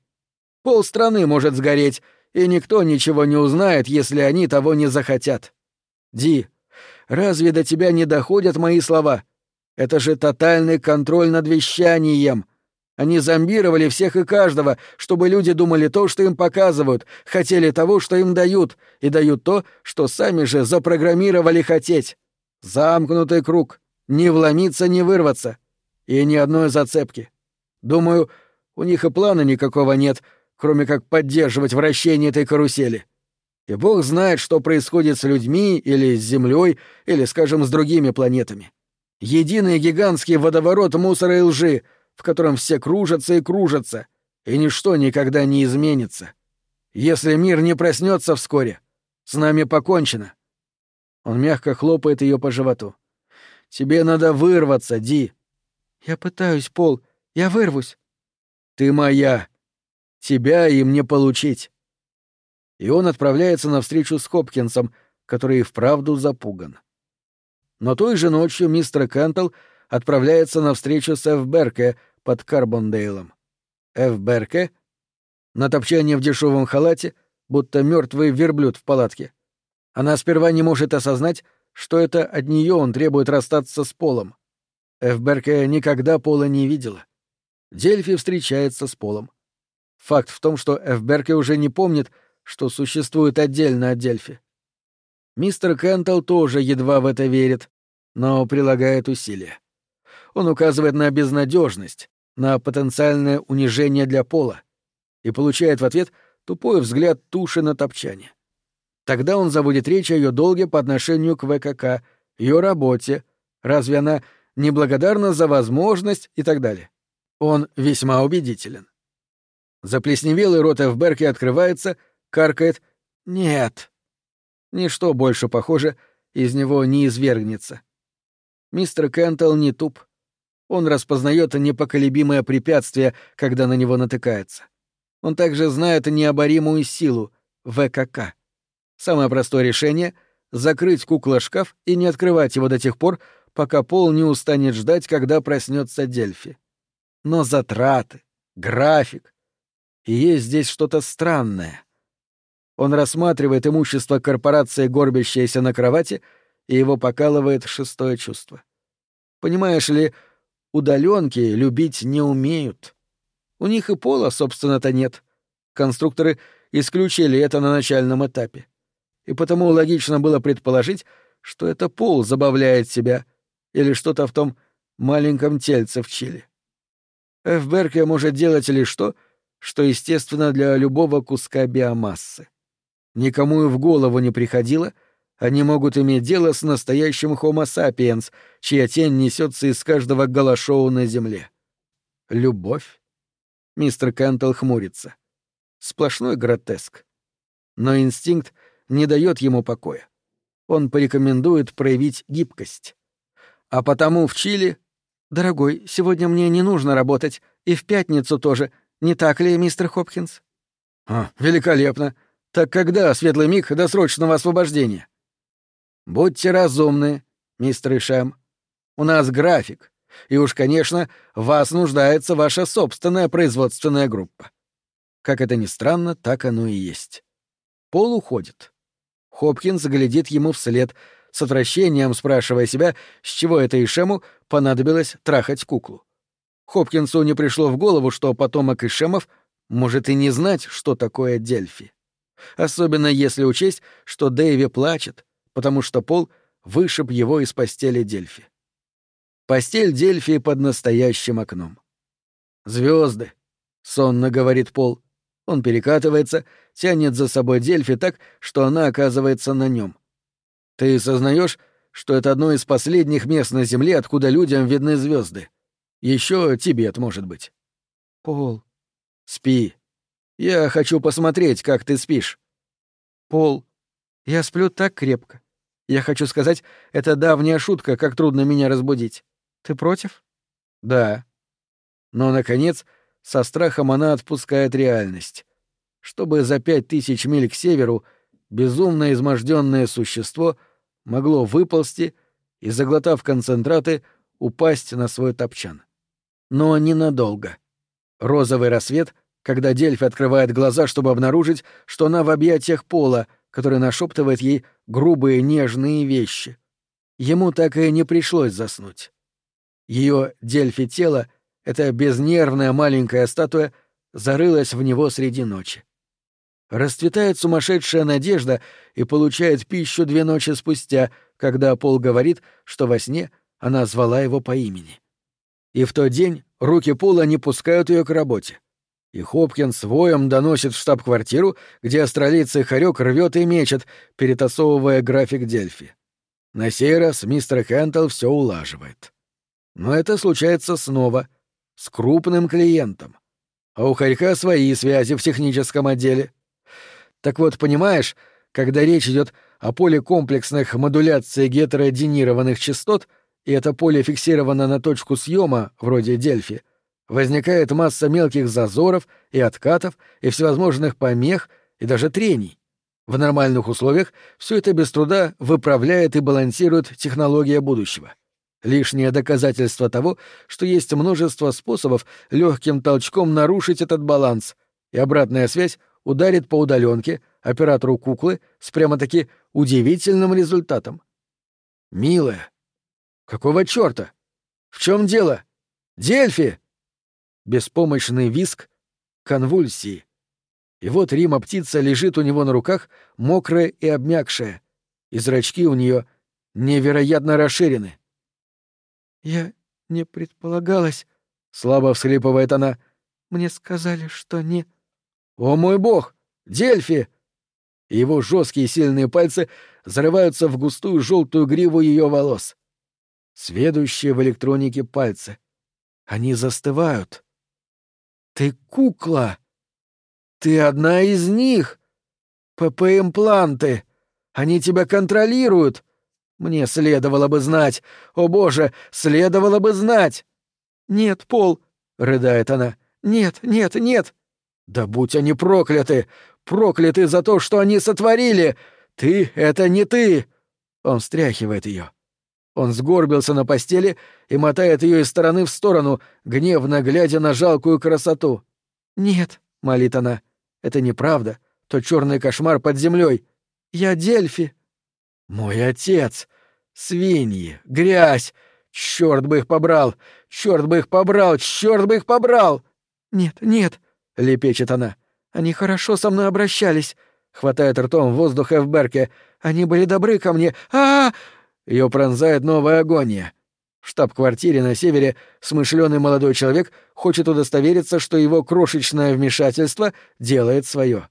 Speaker 1: Пол страны может сгореть, и никто ничего не узнает, если они того не захотят. Ди, Разве до тебя не доходят мои слова? Это же тотальный контроль над вещанием. Они зомбировали всех и каждого, чтобы люди думали то, что им показывают, хотели того, что им дают, и дают то, что сами же запрограммировали хотеть. Замкнутый круг. Не вломиться, не вырваться. И ни одной зацепки. Думаю, у них и плана никакого нет, кроме как поддерживать вращение этой карусели. И бог знает, что происходит с людьми или с Землей, или, скажем, с другими планетами. Единый гигантский водоворот мусора и лжи, в котором все кружатся и кружатся, и ничто никогда не изменится. Если мир не проснется вскоре, с нами покончено. Он мягко хлопает ее по животу. Тебе надо вырваться, Ди. Я пытаюсь, Пол. Я вырвусь. Ты моя. Тебя им не получить и он отправляется на встречу с Хопкинсом, который и вправду запуган. Но той же ночью мистер Кентл отправляется на встречу с Эф Берке под Карбондейлом. Ф. Берке на топчание в дешевом халате, будто мертвый верблюд в палатке. Она сперва не может осознать, что это от нее он требует расстаться с Полом. Ф. Берке никогда Пола не видела. Дельфи встречается с Полом. Факт в том, что Ф. Берке уже не помнит, что существует отдельно от Дельфи. Мистер Кентл тоже едва в это верит, но прилагает усилия. Он указывает на безнадежность, на потенциальное унижение для Пола и получает в ответ тупой взгляд туши на топчане. Тогда он заводит речь о ее долге по отношению к ВКК, ее работе, разве она неблагодарна за возможность и так далее. Он весьма убедителен. Заплесневелый рот Эвберки открывается, каркает «Нет». Ничто больше, похоже, из него не извергнется. Мистер Кентл не туп. Он распознает непоколебимое препятствие, когда на него натыкается. Он также знает необоримую силу — ВКК. Самое простое решение — закрыть кукла-шкаф и не открывать его до тех пор, пока Пол не устанет ждать, когда проснется Дельфи. Но затраты, график. И есть здесь что-то странное. Он рассматривает имущество корпорации, горбящееся на кровати, и его покалывает шестое чувство. Понимаешь ли, удаленки любить не умеют. У них и пола, собственно-то, нет. Конструкторы исключили это на начальном этапе. И потому логично было предположить, что это пол забавляет себя или что-то в том маленьком тельце в чили. Эфберке может делать лишь то, что естественно для любого куска биомассы. Никому и в голову не приходило, они могут иметь дело с настоящим Homo sapiens, чья тень несется из каждого галашоу на земле. Любовь? Мистер Кентл хмурится. Сплошной гротеск. Но инстинкт не дает ему покоя. Он порекомендует проявить гибкость. А потому в Чили... «Дорогой, сегодня мне не нужно работать, и в пятницу тоже. Не так ли, мистер Хопкинс?» «А, великолепно. Так когда светлый миг досрочного освобождения?» «Будьте разумны, мистер Ишем. У нас график. И уж, конечно, вас нуждается ваша собственная производственная группа. Как это ни странно, так оно и есть. Пол уходит. Хопкинс глядит ему вслед, с отвращением спрашивая себя, с чего это Ишему понадобилось трахать куклу. Хопкинсу не пришло в голову, что потомок Ишемов может и не знать, что такое Дельфи. Особенно если учесть, что Дэйви плачет, потому что Пол вышиб его из постели Дельфи. Постель Дельфи под настоящим окном. Звезды, сонно говорит Пол. Он перекатывается, тянет за собой Дельфи так, что она оказывается на нем. Ты сознаешь, что это одно из последних мест на Земле, откуда людям видны звезды? Еще Тибет, может быть. Пол. Спи. Я хочу посмотреть, как ты спишь. Пол. Я сплю так крепко. Я хочу сказать, это давняя шутка, как трудно меня разбудить. Ты против? Да. Но, наконец, со страхом она отпускает реальность. Чтобы за пять тысяч миль к северу безумно изможденное существо могло выползти и, заглотав концентраты, упасть на свой топчан. Но ненадолго. Розовый рассвет, когда Дельфи открывает глаза, чтобы обнаружить, что она в объятиях пола, который нашептывает ей грубые нежные вещи. Ему так и не пришлось заснуть. Ее дельфи-тело, эта безнервная маленькая статуя, зарылась в него среди ночи. Расцветает сумасшедшая надежда и получает пищу две ночи спустя, когда Пол говорит, что во сне она звала его по имени. И в тот день руки Пола не пускают ее к работе. И Хопкинс воем доносит в штаб-квартиру, где австралийцы хорек рвет и мечет, перетасовывая график Дельфи. На сей раз мистер Хентл все улаживает. Но это случается снова, с крупным клиентом. А у Харька свои связи в техническом отделе. Так вот, понимаешь, когда речь идет о поле комплексных модуляций гетеродинированных частот, и это поле фиксировано на точку съема, вроде Дельфи, возникает масса мелких зазоров и откатов, и всевозможных помех, и даже трений. В нормальных условиях все это без труда выправляет и балансирует технология будущего. Лишнее доказательство того, что есть множество способов легким толчком нарушить этот баланс, и обратная связь ударит по удаленке оператору куклы с прямо-таки удивительным результатом. «Милая, какого черта? В чем дело? Дельфи!» Беспомощный виск, конвульсии. И вот Рима-птица лежит у него на руках, мокрая и обмякшая, и зрачки у нее невероятно расширены.
Speaker 2: «Я не предполагалась», —
Speaker 1: слабо всхлипывает она.
Speaker 2: «Мне сказали, что не...»
Speaker 1: «О мой бог! Дельфи!» его жесткие сильные пальцы зарываются в густую желтую гриву ее волос. Сведущие в электронике пальцы. Они застывают. «Ты кукла! Ты одна из них! ПП-импланты! Они тебя контролируют! Мне следовало бы знать! О боже, следовало бы знать!»
Speaker 2: «Нет, Пол!» — рыдает она. «Нет, нет, нет!»
Speaker 1: «Да будь они прокляты! Прокляты за то, что они сотворили! Ты — это не ты!» Он встряхивает ее. Он сгорбился на постели и мотает ее из стороны в сторону, гневно глядя на жалкую красоту.
Speaker 2: «Нет», — молит она, — «это неправда. То черный кошмар под землей. Я Дельфи».
Speaker 1: «Мой отец! Свиньи! Грязь! Черт бы их побрал! Черт бы их побрал! Черт бы их побрал!»
Speaker 2: «Нет, нет!» — лепечет она. Они хорошо со мной обращались. Хватает ртом воздух Эвберке. Они были добры ко мне. А, -а, -а
Speaker 1: Ее пронзает новая агония. В штаб-квартире на севере смышленый молодой человек хочет удостовериться, что его крошечное вмешательство делает свое.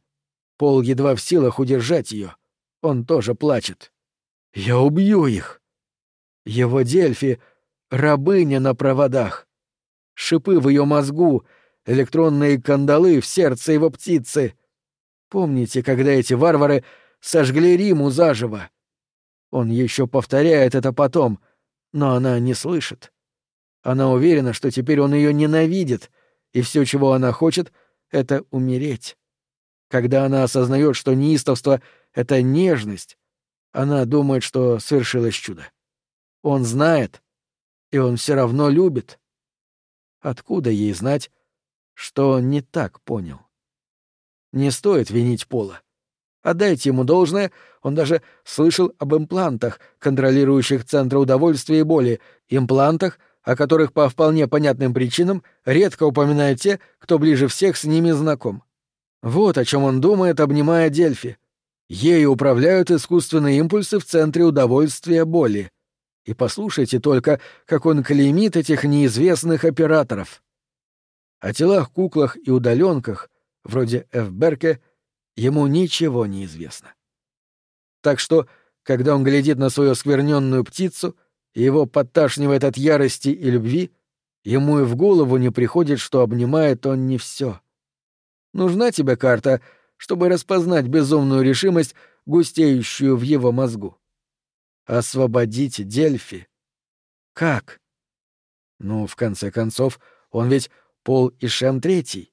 Speaker 1: Пол едва в силах удержать ее. Он тоже плачет. «Я убью их!» Его Дельфи — рабыня на проводах. Шипы в ее мозгу — электронные кандалы в сердце его птицы. Помните, когда эти варвары сожгли Риму заживо? Он еще повторяет это потом, но она не слышит. Она уверена, что теперь он ее ненавидит, и все, чего она хочет, — это умереть. Когда она осознает, что неистовство — это нежность, она думает, что свершилось чудо. Он знает, и он все равно любит. Откуда ей знать, что он не так понял. Не стоит винить Пола. Отдайте ему должное, он даже слышал об имплантах, контролирующих центры удовольствия и боли, имплантах, о которых по вполне понятным причинам редко упоминают те, кто ближе всех с ними знаком. Вот о чем он думает, обнимая Дельфи. Ею управляют искусственные импульсы в центре удовольствия боли. И послушайте только, как он клеймит этих неизвестных операторов. О телах-куклах и удаленках, вроде Эфберке, ему ничего не известно. Так что, когда он глядит на свою скверненную птицу, и его подташнивает от ярости и любви, ему и в голову не приходит, что обнимает он не все. Нужна тебе карта, чтобы распознать безумную решимость, густеющую в его мозгу. Освободить Дельфи. Как? Ну, в конце концов, он ведь Пол Ишем Третий,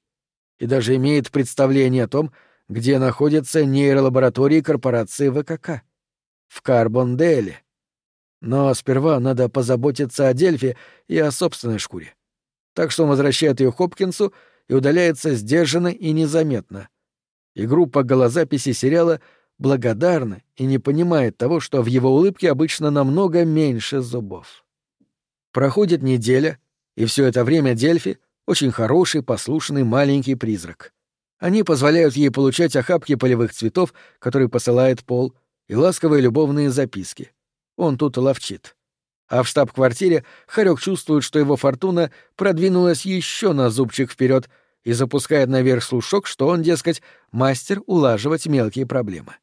Speaker 1: и даже имеет представление о том, где находятся нейролаборатории корпорации ВКК. В Карбонделе. Но сперва надо позаботиться о Дельфи и о собственной шкуре. Так что он возвращает ее Хопкинсу и удаляется сдержанно и незаметно. И группа голозаписи сериала благодарна и не понимает того, что в его улыбке обычно намного меньше зубов. Проходит неделя, и все это время Дельфи очень хороший, послушный маленький призрак. Они позволяют ей получать охапки полевых цветов, которые посылает Пол, и ласковые любовные записки. Он тут ловчит. А в штаб-квартире Харек чувствует, что его фортуна продвинулась еще на зубчик вперед и запускает наверх слушок, что он, дескать, мастер улаживать мелкие проблемы.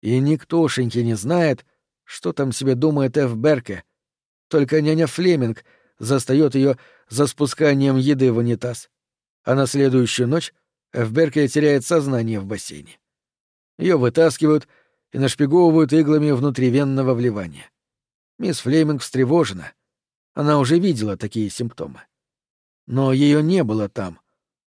Speaker 1: И никтошеньки не знает, что там себе думает Эф Берке. Только няня Флеминг застает ее за спусканием еды в унитаз, а на следующую ночь Эфберке теряет сознание в бассейне. Ее вытаскивают и нашпиговывают иглами внутривенного вливания. Мисс Флеминг встревожена. Она уже видела такие симптомы. Но ее не было там,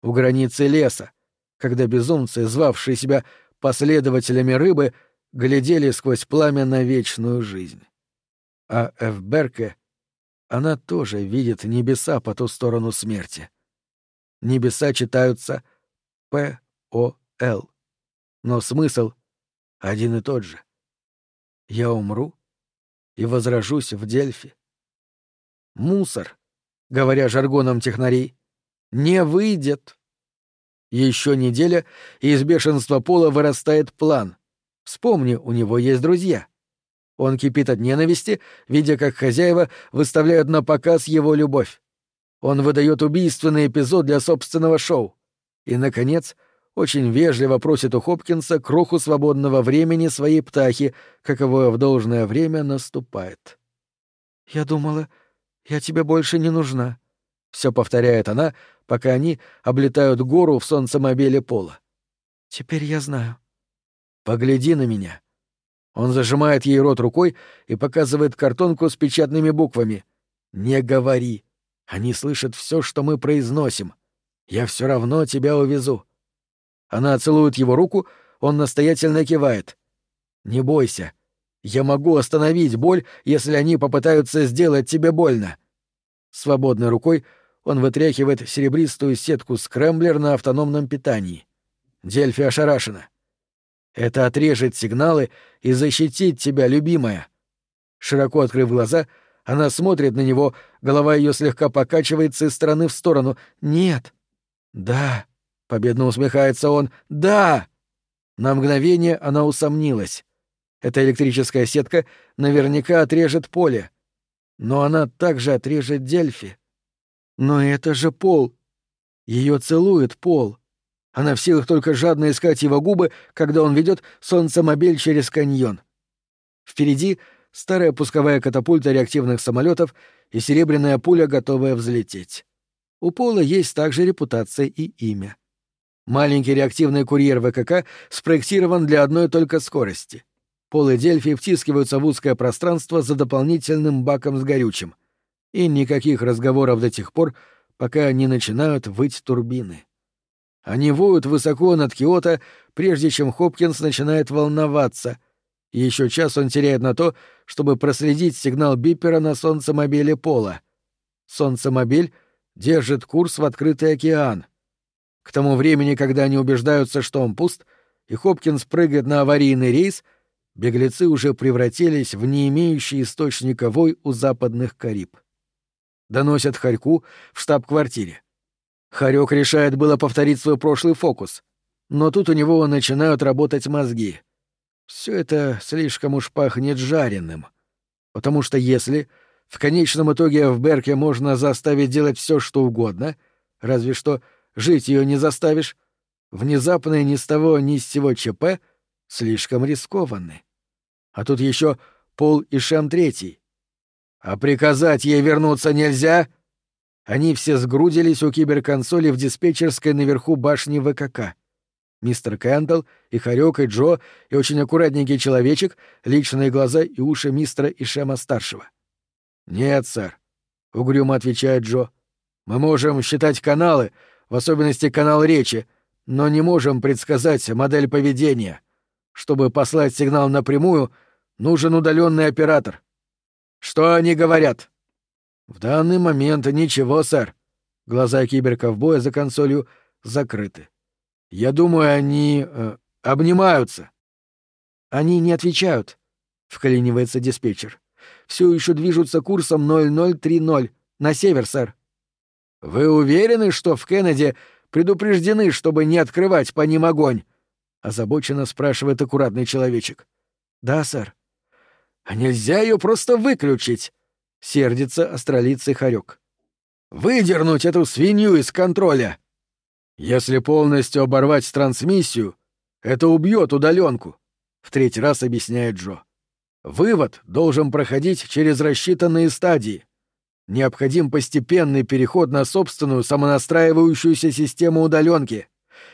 Speaker 1: у границы леса, когда безумцы, звавшие себя последователями рыбы, глядели сквозь пламя на вечную жизнь. А Эфберке Она тоже видит небеса по ту сторону смерти. Небеса читаются П-О-Л. Но смысл один и тот же. Я умру и возражусь в Дельфи. Мусор, говоря жаргоном технарей, не выйдет. Еще неделя, и из бешенства пола вырастает план. Вспомни, у него есть друзья. Он кипит от ненависти, видя, как хозяева выставляют на показ его любовь. Он выдает убийственный эпизод для собственного шоу. И, наконец, очень вежливо просит у Хопкинса кроху свободного времени своей птахи, каковое в должное время наступает.
Speaker 2: «Я думала, я тебе больше не нужна», —
Speaker 1: все повторяет она, пока они облетают гору в солнцемобиле пола.
Speaker 2: «Теперь я знаю».
Speaker 1: «Погляди на меня», он зажимает ей рот рукой и показывает картонку с печатными буквами. «Не говори. Они слышат все, что мы произносим. Я все равно тебя увезу». Она целует его руку, он настоятельно кивает. «Не бойся. Я могу остановить боль, если они попытаются сделать тебе больно». Свободной рукой он вытряхивает серебристую сетку скрэмблер на автономном питании. Дельфи ошарашена. Это отрежет сигналы и защитит тебя, любимая. Широко открыв глаза, она смотрит на него, голова ее слегка покачивается из стороны в сторону. Нет. Да. Победно усмехается он. Да. На мгновение она усомнилась. Эта электрическая сетка наверняка отрежет поле. Но она также отрежет Дельфи. Но это же пол. Ее целует пол. Она в силах только жадно искать его губы, когда он ведет солнцемобиль через каньон. Впереди старая пусковая катапульта реактивных самолетов и серебряная пуля, готовая взлететь. У Пола есть также репутация и имя. Маленький реактивный курьер ВКК спроектирован для одной только скорости. Пол и Дельфи втискиваются в узкое пространство за дополнительным баком с горючим. И никаких разговоров до тех пор, пока не начинают выть турбины. Они воют высоко над Киото, прежде чем Хопкинс начинает волноваться. Еще час он теряет на то, чтобы проследить сигнал бипера на солнцемобиле Пола. Солнцемобиль держит курс в открытый океан. К тому времени, когда они убеждаются, что он пуст, и Хопкинс прыгает на аварийный рейс, беглецы уже превратились в не имеющий источника вой у западных Кариб. Доносят Харьку в штаб-квартире. Харек решает было повторить свой прошлый фокус, но тут у него начинают работать мозги. Все это слишком уж пахнет жареным. Потому что если в конечном итоге в Берке можно заставить делать все, что угодно, разве что жить ее не заставишь, внезапное ни с того ни с сего ЧП слишком рискованны. А тут еще Пол и Шем Третий. А приказать ей вернуться нельзя — они все сгрудились у киберконсоли в диспетчерской наверху башни ВКК. Мистер Кэндалл и Харек, и Джо, и очень аккуратненький человечек, личные глаза и уши мистера Ишема-старшего. «Нет, сэр», — угрюмо отвечает Джо. «Мы можем считать каналы, в особенности канал речи, но не можем предсказать модель поведения. Чтобы послать сигнал напрямую, нужен удаленный оператор». «Что они говорят?» «В данный момент ничего, сэр». Глаза киберковбоя за консолью закрыты. «Я думаю, они... Э, обнимаются». «Они не отвечают», — вклинивается диспетчер. «Все еще движутся курсом 0030. На север, сэр». «Вы уверены, что в Кеннеди предупреждены, чтобы не открывать по ним огонь?» — озабоченно спрашивает аккуратный человечек. «Да, сэр». «А нельзя ее просто выключить?» — сердится астролицый хорек. «Выдернуть эту свинью из контроля! Если полностью оборвать трансмиссию, это убьет удаленку», — в третий раз объясняет Джо. «Вывод должен проходить через рассчитанные стадии. Необходим постепенный переход на собственную самонастраивающуюся систему удаленки.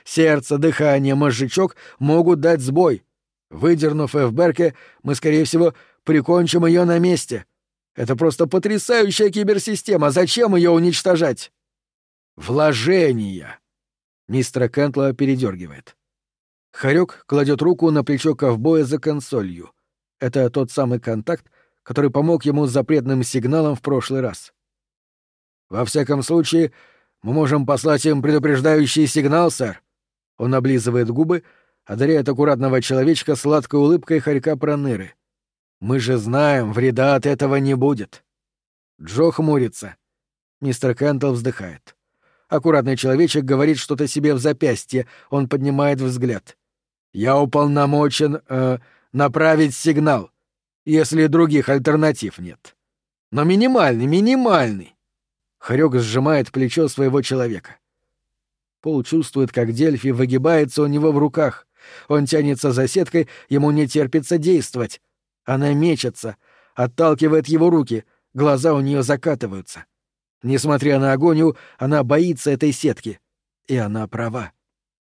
Speaker 1: Сердце, дыхание, мозжечок могут дать сбой. Выдернув Эфберке, мы, скорее всего, прикончим ее на месте». Это просто потрясающая киберсистема. Зачем ее уничтожать? Вложения. Мистера Кентла передергивает. Харек кладет руку на плечо ковбоя за консолью. Это тот самый контакт, который помог ему с запретным сигналом в прошлый раз. «Во всяком случае, мы можем послать им предупреждающий сигнал, сэр». Он облизывает губы, одаряет аккуратного человечка сладкой улыбкой хорька проныры. «Мы же знаем, вреда от этого не будет». Джо хмурится. Мистер Кентл вздыхает. Аккуратный человечек говорит что-то себе в запястье, он поднимает взгляд. «Я уполномочен э, направить сигнал, если других альтернатив нет. Но минимальный, минимальный». Хорёк сжимает плечо своего человека. Пол чувствует, как Дельфи выгибается у него в руках. Он тянется за сеткой, ему не терпится действовать. Она мечется, отталкивает его руки, глаза у нее закатываются. Несмотря на агонию, она боится этой сетки. И она права.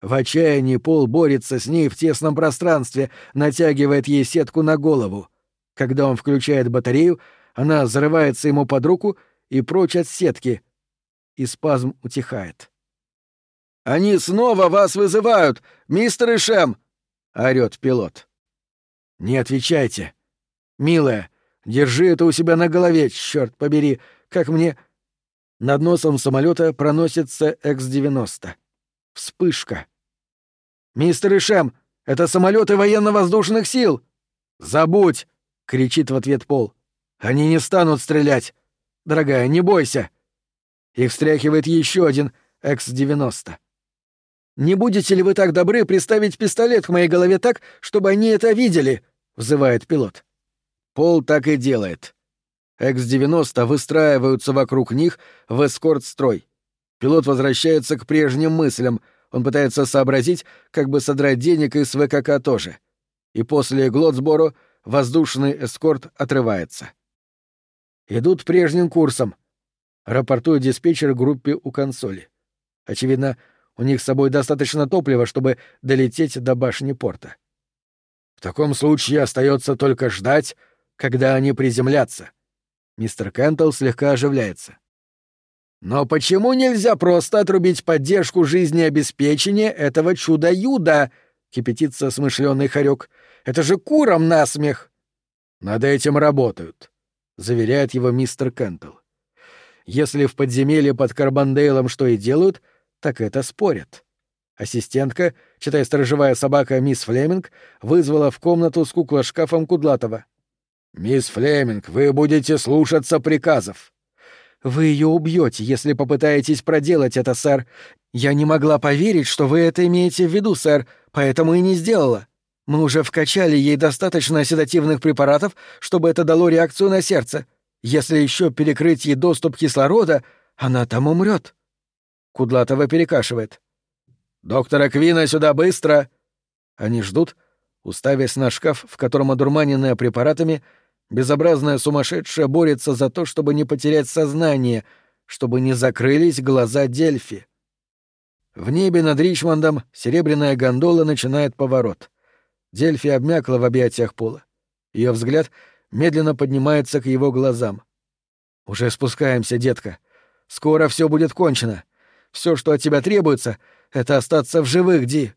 Speaker 1: В отчаянии Пол борется с ней в тесном пространстве, натягивает ей сетку на голову. Когда он включает батарею, она взрывается ему под руку и прочь от сетки. И спазм утихает. «Они снова вас вызывают, мистер Ишем!» — орёт пилот. «Не отвечайте. Милая, держи это у себя на голове, черт побери, как мне...» Над носом самолета проносится X-90. Вспышка. «Мистер Ишем, это самолеты военно-воздушных сил!» «Забудь!» — кричит в ответ Пол. «Они не станут стрелять! Дорогая, не бойся!» Их встряхивает еще один X-90. «Не будете ли вы так добры приставить пистолет к моей голове так, чтобы они это видели?» — взывает пилот. Пол так и делает. X-90 выстраиваются вокруг них в эскорт-строй. Пилот возвращается к прежним мыслям, он пытается сообразить, как бы содрать денег из ВКК тоже. И после Глотсборо воздушный эскорт отрывается. Идут прежним курсом. Рапортует диспетчер группе у консоли. Очевидно, у них с собой достаточно топлива, чтобы долететь до башни порта. В таком случае остается только ждать, когда они приземлятся. Мистер Кентл слегка оживляется. Но почему нельзя просто отрубить поддержку жизнеобеспечения этого чуда-юда? кипятится смышленый хорек. Это же курам насмех. Над этим работают, заверяет его мистер Кентл. Если в подземелье под Карбандейлом что и делают, так это спорят. Ассистентка, читая сторожевая собака мисс Флеминг, вызвала в комнату с куклошкафом Кудлатова. «Мисс Флеминг, вы будете слушаться приказов». «Вы ее убьете, если попытаетесь проделать это, сэр. Я не могла поверить, что вы это имеете в виду, сэр, поэтому и не сделала. Мы уже вкачали ей достаточно седативных препаратов, чтобы это дало реакцию на сердце. Если еще перекрыть ей доступ кислорода, она там умрет. Кудлатова перекашивает. «Доктора Квина сюда быстро!» Они ждут, уставясь на шкаф, в котором одурманенная препаратами безобразная сумасшедшая борется за то, чтобы не потерять сознание, чтобы не закрылись глаза Дельфи. В небе над Ричмондом серебряная гондола начинает поворот. Дельфи обмякла в объятиях пола. Ее взгляд медленно поднимается к его глазам. «Уже спускаемся, детка. Скоро все будет кончено. Все, что от тебя требуется, — это остаться в живых, Ди».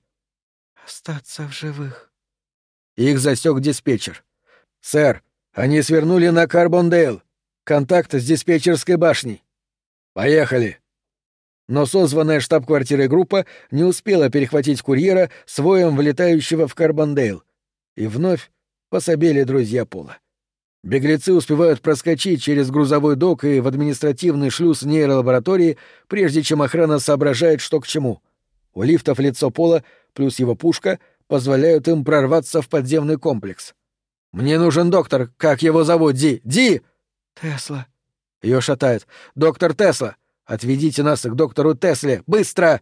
Speaker 1: «Остаться в живых». Их засек диспетчер. «Сэр, они свернули на Карбондейл. Контакт с диспетчерской башней. Поехали». Но созванная штаб-квартирой группа не успела перехватить курьера с воем влетающего в Карбондейл. И вновь пособели друзья Пола. Беглецы успевают проскочить через грузовой док и в административный шлюз нейролаборатории, прежде чем охрана соображает, что к чему. У лифтов лицо Пола плюс его пушка позволяют им прорваться в подземный комплекс. «Мне нужен доктор. Как его зовут, Ди? Ди!» «Тесла». Ее шатает. «Доктор Тесла! Отведите нас к доктору Тесле! Быстро!»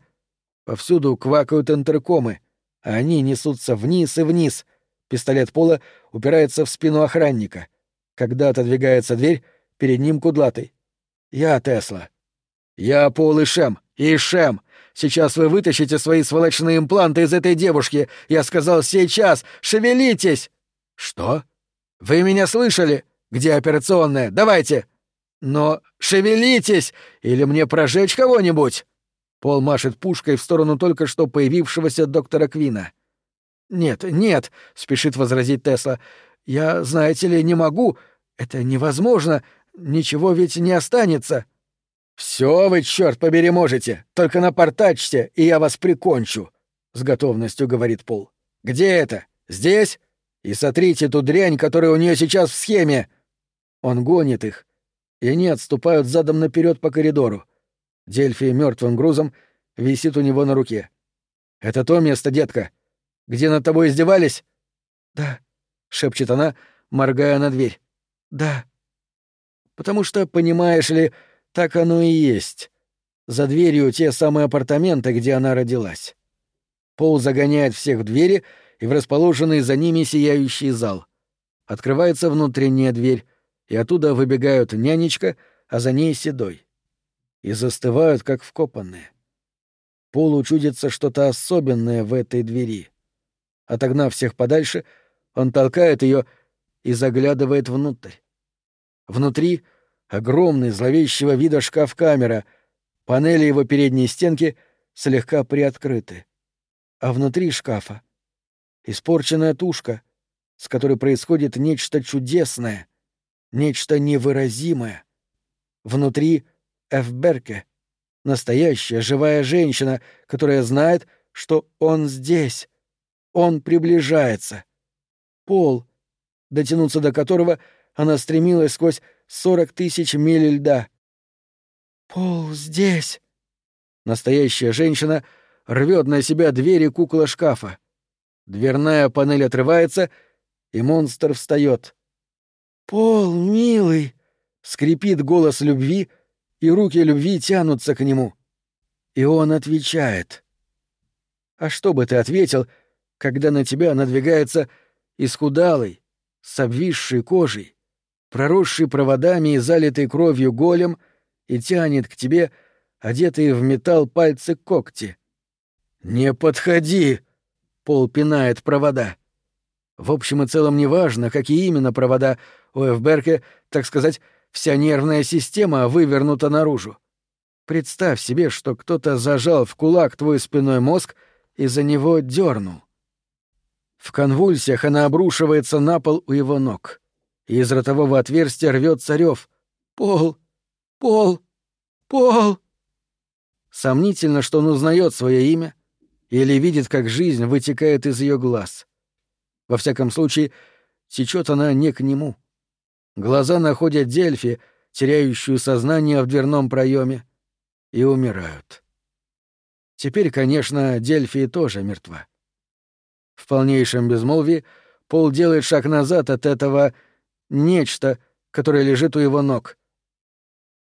Speaker 1: Повсюду квакают интеркомы. А они несутся вниз и вниз. Пистолет Пола упирается в спину охранника. Когда отодвигается дверь, перед ним кудлатый. «Я Тесла». «Я Пол и Шем. И Шем. Сейчас вы вытащите свои сволочные импланты из этой девушки. Я сказал сейчас. Шевелитесь!» «Что? Вы меня слышали? Где операционная? Давайте!» «Но шевелитесь! Или мне прожечь кого-нибудь?» Пол машет пушкой в сторону только что появившегося доктора Квина. «Нет, нет», — спешит возразить Тесла. «Я, знаете ли, не могу.
Speaker 2: Это невозможно, ничего ведь не останется.
Speaker 1: Все вы, черт побери, можете, только напортачьте, и я вас прикончу, с готовностью говорит Пол. Где это? Здесь? И сотрите ту дрянь, которая у нее сейчас в схеме. Он гонит их, и они отступают задом наперед по коридору. Дельфи мертвым грузом висит у него на руке. «Это то место, детка, где над тобой издевались?»
Speaker 2: «Да», —
Speaker 1: шепчет она, моргая на дверь.
Speaker 2: «Да».
Speaker 1: «Потому что, понимаешь ли, так оно и есть. За дверью те самые апартаменты, где она родилась. Пол загоняет всех в двери и в расположенный за ними сияющий зал. Открывается внутренняя дверь, и оттуда выбегают нянечка, а за ней седой. И застывают, как вкопанные. Полу чудится что-то особенное в этой двери. Отогнав всех подальше, он толкает ее и заглядывает внутрь. Внутри — огромный зловещего вида шкаф-камера, панели его передней стенки слегка приоткрыты. А внутри шкафа — испорченная тушка, с которой происходит нечто чудесное, нечто невыразимое. Внутри — Эфберке, настоящая живая женщина, которая знает, что он здесь. Он приближается. Пол, дотянуться до которого она стремилась сквозь сорок тысяч миль льда.
Speaker 2: «Пол здесь!»
Speaker 1: Настоящая женщина рвет на себя двери кукла шкафа. Дверная панель отрывается, и монстр встает.
Speaker 2: «Пол, милый!»
Speaker 1: — скрипит голос любви, и руки любви тянутся к нему. И он отвечает. А что бы ты ответил, когда на тебя надвигается исхудалый, с обвисшей кожей, проросший проводами и залитый кровью голем и тянет к тебе одетые в металл пальцы когти? «Не подходи!» — Пол пинает провода. В общем и целом неважно, какие именно провода, у Эфберке, так сказать, вся нервная система вывернута наружу. Представь себе, что кто-то зажал в кулак твой спиной мозг и за него дернул. В конвульсиях она обрушивается на пол у его ног. Из ротового отверстия рвется рев. «Пол! Пол! Пол!» Сомнительно, что он узнает свое имя или видит, как жизнь вытекает из ее глаз. Во всяком случае, течет она не к нему. Глаза находят Дельфи, теряющую сознание в дверном проеме, и умирают. Теперь, конечно, Дельфи тоже мертва. В полнейшем безмолвии Пол делает шаг назад от этого нечто, которое лежит у его ног.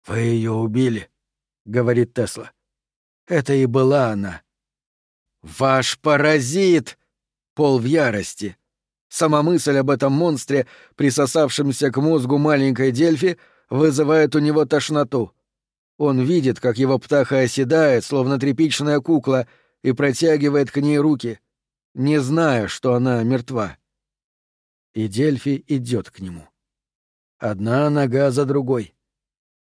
Speaker 1: «Вы ее убили», — говорит Тесла. «Это и была она». «Ваш паразит!» Пол в ярости. Сама мысль об этом монстре, присосавшемся к мозгу маленькой Дельфи, вызывает у него тошноту. Он видит, как его птаха оседает, словно тряпичная кукла, и протягивает к ней руки, не зная, что она мертва. И Дельфи идет к нему. Одна нога за другой.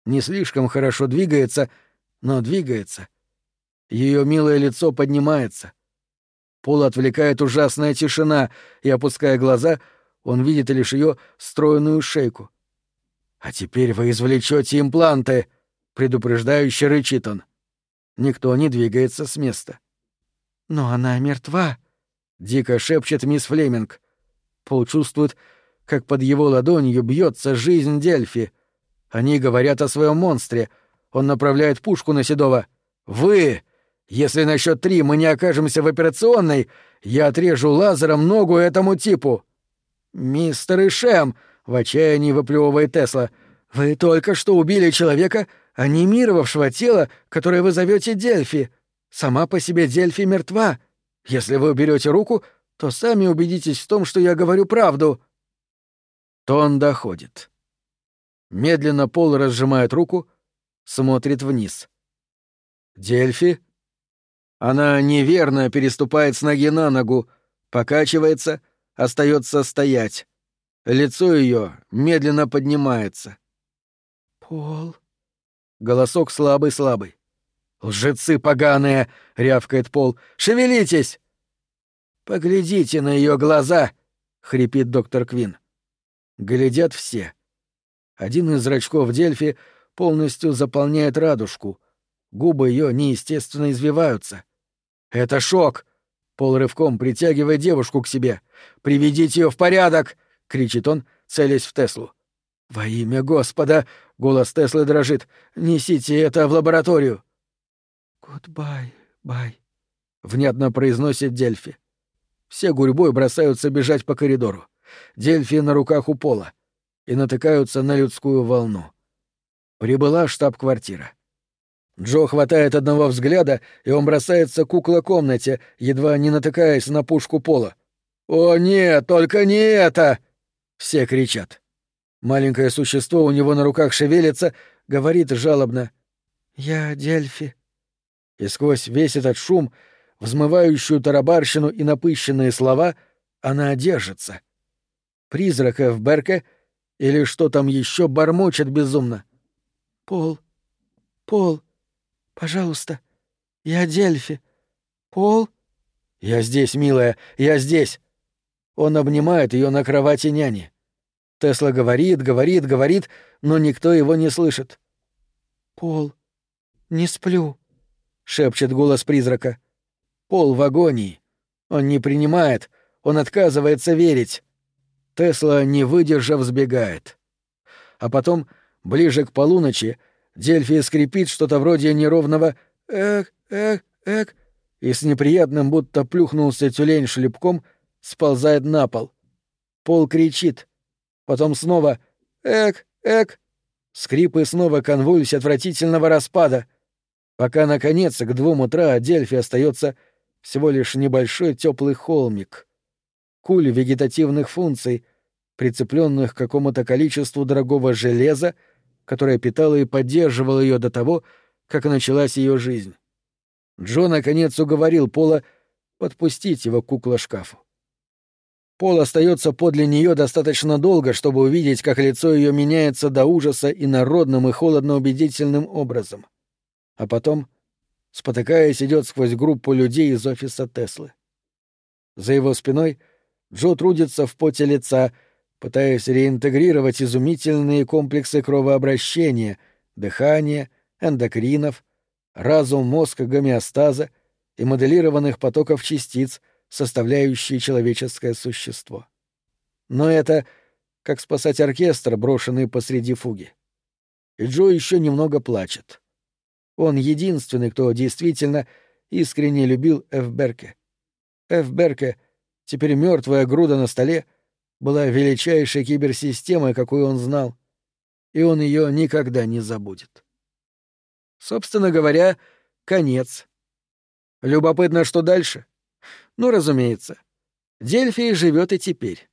Speaker 1: Не слишком хорошо двигается, но двигается. Ее милое лицо поднимается — Пол отвлекает ужасная тишина, и, опуская глаза, он видит лишь ее стройную шейку. «А теперь вы извлечете импланты!» — предупреждающе рычит он. Никто не двигается с места.
Speaker 2: «Но она мертва!»
Speaker 1: — дико шепчет мисс Флеминг. Пол чувствует, как под его ладонью бьется жизнь Дельфи. Они говорят о своем монстре. Он направляет пушку на Седова. «Вы! Если на счет три мы не окажемся в операционной, я отрежу лазером ногу этому типу. Мистер Ишем, в отчаянии выплевывает Тесла, вы только что убили человека, анимировавшего тело, которое вы зовете Дельфи. Сама по себе Дельфи мертва. Если вы уберете руку, то сами убедитесь в том, что я говорю правду. Тон доходит. Медленно Пол разжимает руку, смотрит вниз. Дельфи она неверно переступает с ноги на ногу, покачивается, остается стоять. Лицо ее медленно поднимается.
Speaker 2: «Пол...»
Speaker 1: Голосок слабый-слабый. «Лжецы поганые!» — рявкает Пол. «Шевелитесь!» «Поглядите на ее глаза!» — хрипит доктор Квин. Глядят все. Один из зрачков Дельфи полностью заполняет радужку. Губы ее неестественно извиваются. «Это шок!» Пол рывком притягивает девушку к себе. «Приведите ее в порядок!» — кричит он, целясь в Теслу. «Во имя Господа!» — голос Теслы дрожит. «Несите это в лабораторию!»
Speaker 2: «Goodbye, bye», —
Speaker 1: внятно произносит Дельфи. Все гурьбой бросаются бежать по коридору. Дельфи на руках у Пола и натыкаются на людскую волну. Прибыла штаб-квартира. Джо хватает одного взгляда, и он бросается к кукло-комнате, едва не натыкаясь на пушку Пола. «О нет, только не это!» Все кричат. Маленькое существо у него на руках шевелится, говорит жалобно.
Speaker 2: «Я Дельфи».
Speaker 1: И сквозь весь этот шум, взмывающую тарабарщину и напыщенные слова, она держится. Призрак Эвберка или что там еще бормочет безумно.
Speaker 2: «Пол, Пол, пожалуйста, я Дельфи. Пол?»
Speaker 1: «Я здесь, милая, я здесь!» Он обнимает ее на кровати няни. Тесла говорит, говорит, говорит, но никто его не слышит.
Speaker 2: «Пол, не сплю», —
Speaker 1: шепчет голос призрака. Пол в агонии. Он не принимает, он отказывается верить. Тесла, не выдержав, сбегает. А потом, ближе к полуночи, Дельфи скрипит что-то вроде неровного «эх, эх, эх», и с неприятным, будто плюхнулся тюлень шлепком, сползает на пол. Пол кричит. Потом снова «эк, эк», скрип и снова конвульсия отвратительного распада, пока, наконец, к двум утра от Дельфи остается всего лишь небольшой теплый холмик. Куль вегетативных функций, прицепленных к какому-то количеству дорогого железа, которое питало и поддерживало ее до того, как началась ее жизнь. Джо наконец уговорил Пола подпустить его к кукло-шкафу. Пол остается подле нее достаточно долго, чтобы увидеть, как лицо ее меняется до ужаса и народным и холодно убедительным образом. А потом, спотыкаясь, идет сквозь группу людей из офиса Теслы. За его спиной Джо трудится в поте лица, пытаясь реинтегрировать изумительные комплексы кровообращения, дыхания, эндокринов, разум мозга гомеостаза и моделированных потоков частиц, составляющие человеческое существо. Но это как спасать оркестр, брошенный посреди фуги. И Джо еще немного плачет. Он единственный, кто действительно искренне любил Эф Берке. Эф Берке, теперь мертвая груда на столе, была величайшей киберсистемой, какую он знал, и он ее никогда не забудет. Собственно говоря, конец. Любопытно, что дальше? Ну, разумеется. Дельфий живет и теперь.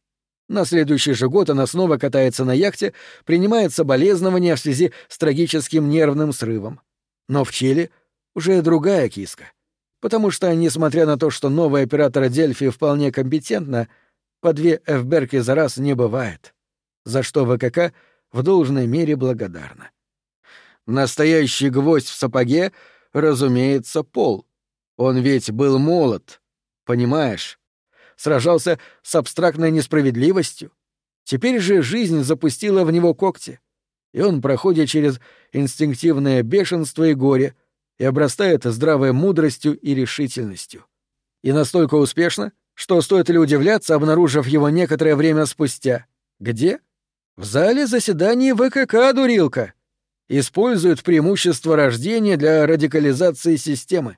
Speaker 1: На следующий же год она снова катается на яхте, принимает соболезнования в связи с трагическим нервным срывом. Но в Чили уже другая киска. Потому что, несмотря на то, что новый оператор Дельфи вполне компетентна, по две Эфберки за раз не бывает, за что ВКК в должной мере благодарна. Настоящий гвоздь в сапоге, разумеется, Пол. Он ведь был молод, понимаешь? Сражался с абстрактной несправедливостью. Теперь же жизнь запустила в него когти, и он проходит через инстинктивное бешенство и горе и обрастает здравой мудростью и решительностью. И настолько успешно, что стоит ли удивляться, обнаружив его некоторое время спустя. Где? В зале заседаний ВКК, дурилка. Используют преимущество рождения для радикализации системы.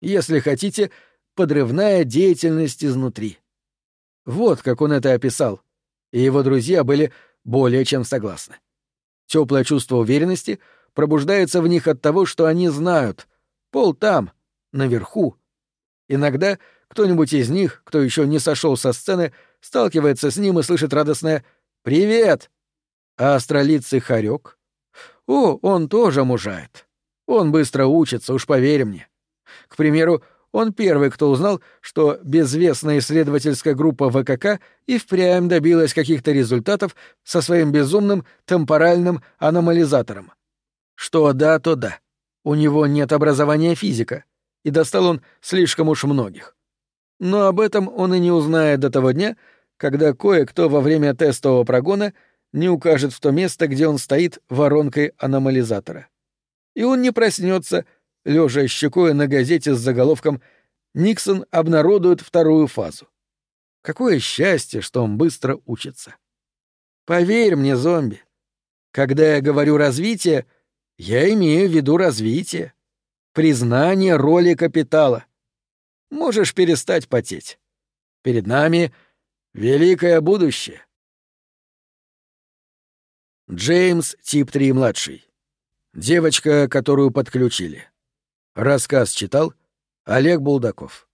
Speaker 1: Если хотите, подрывная деятельность изнутри. Вот как он это описал. И его друзья были более чем согласны. Теплое чувство уверенности пробуждается в них от того, что они знают. Пол там, наверху. Иногда кто-нибудь из них, кто еще не сошел со сцены, сталкивается с ним и слышит радостное «Привет!» А астролицый хорек? О, он тоже мужает. Он быстро учится, уж поверь мне. К примеру, он первый, кто узнал, что безвестная исследовательская группа ВКК и впрямь добилась каких-то результатов со своим безумным темпоральным аномализатором. Что да, то да. У него нет образования физика, и достал он слишком уж многих. Но об этом он и не узнает до того дня, когда кое-кто во время тестового прогона
Speaker 2: не укажет в то место, где он стоит воронкой аномализатора. И он не проснется, лежа щекой на газете с заголовком «Никсон обнародует вторую фазу». Какое счастье, что он быстро учится. Поверь мне, зомби, когда я говорю «развитие», я имею в виду развитие, признание роли капитала. Можешь перестать потеть. Перед нами великое будущее. Джеймс, тип 3-младший. Девочка, которую подключили. Рассказ читал Олег Булдаков.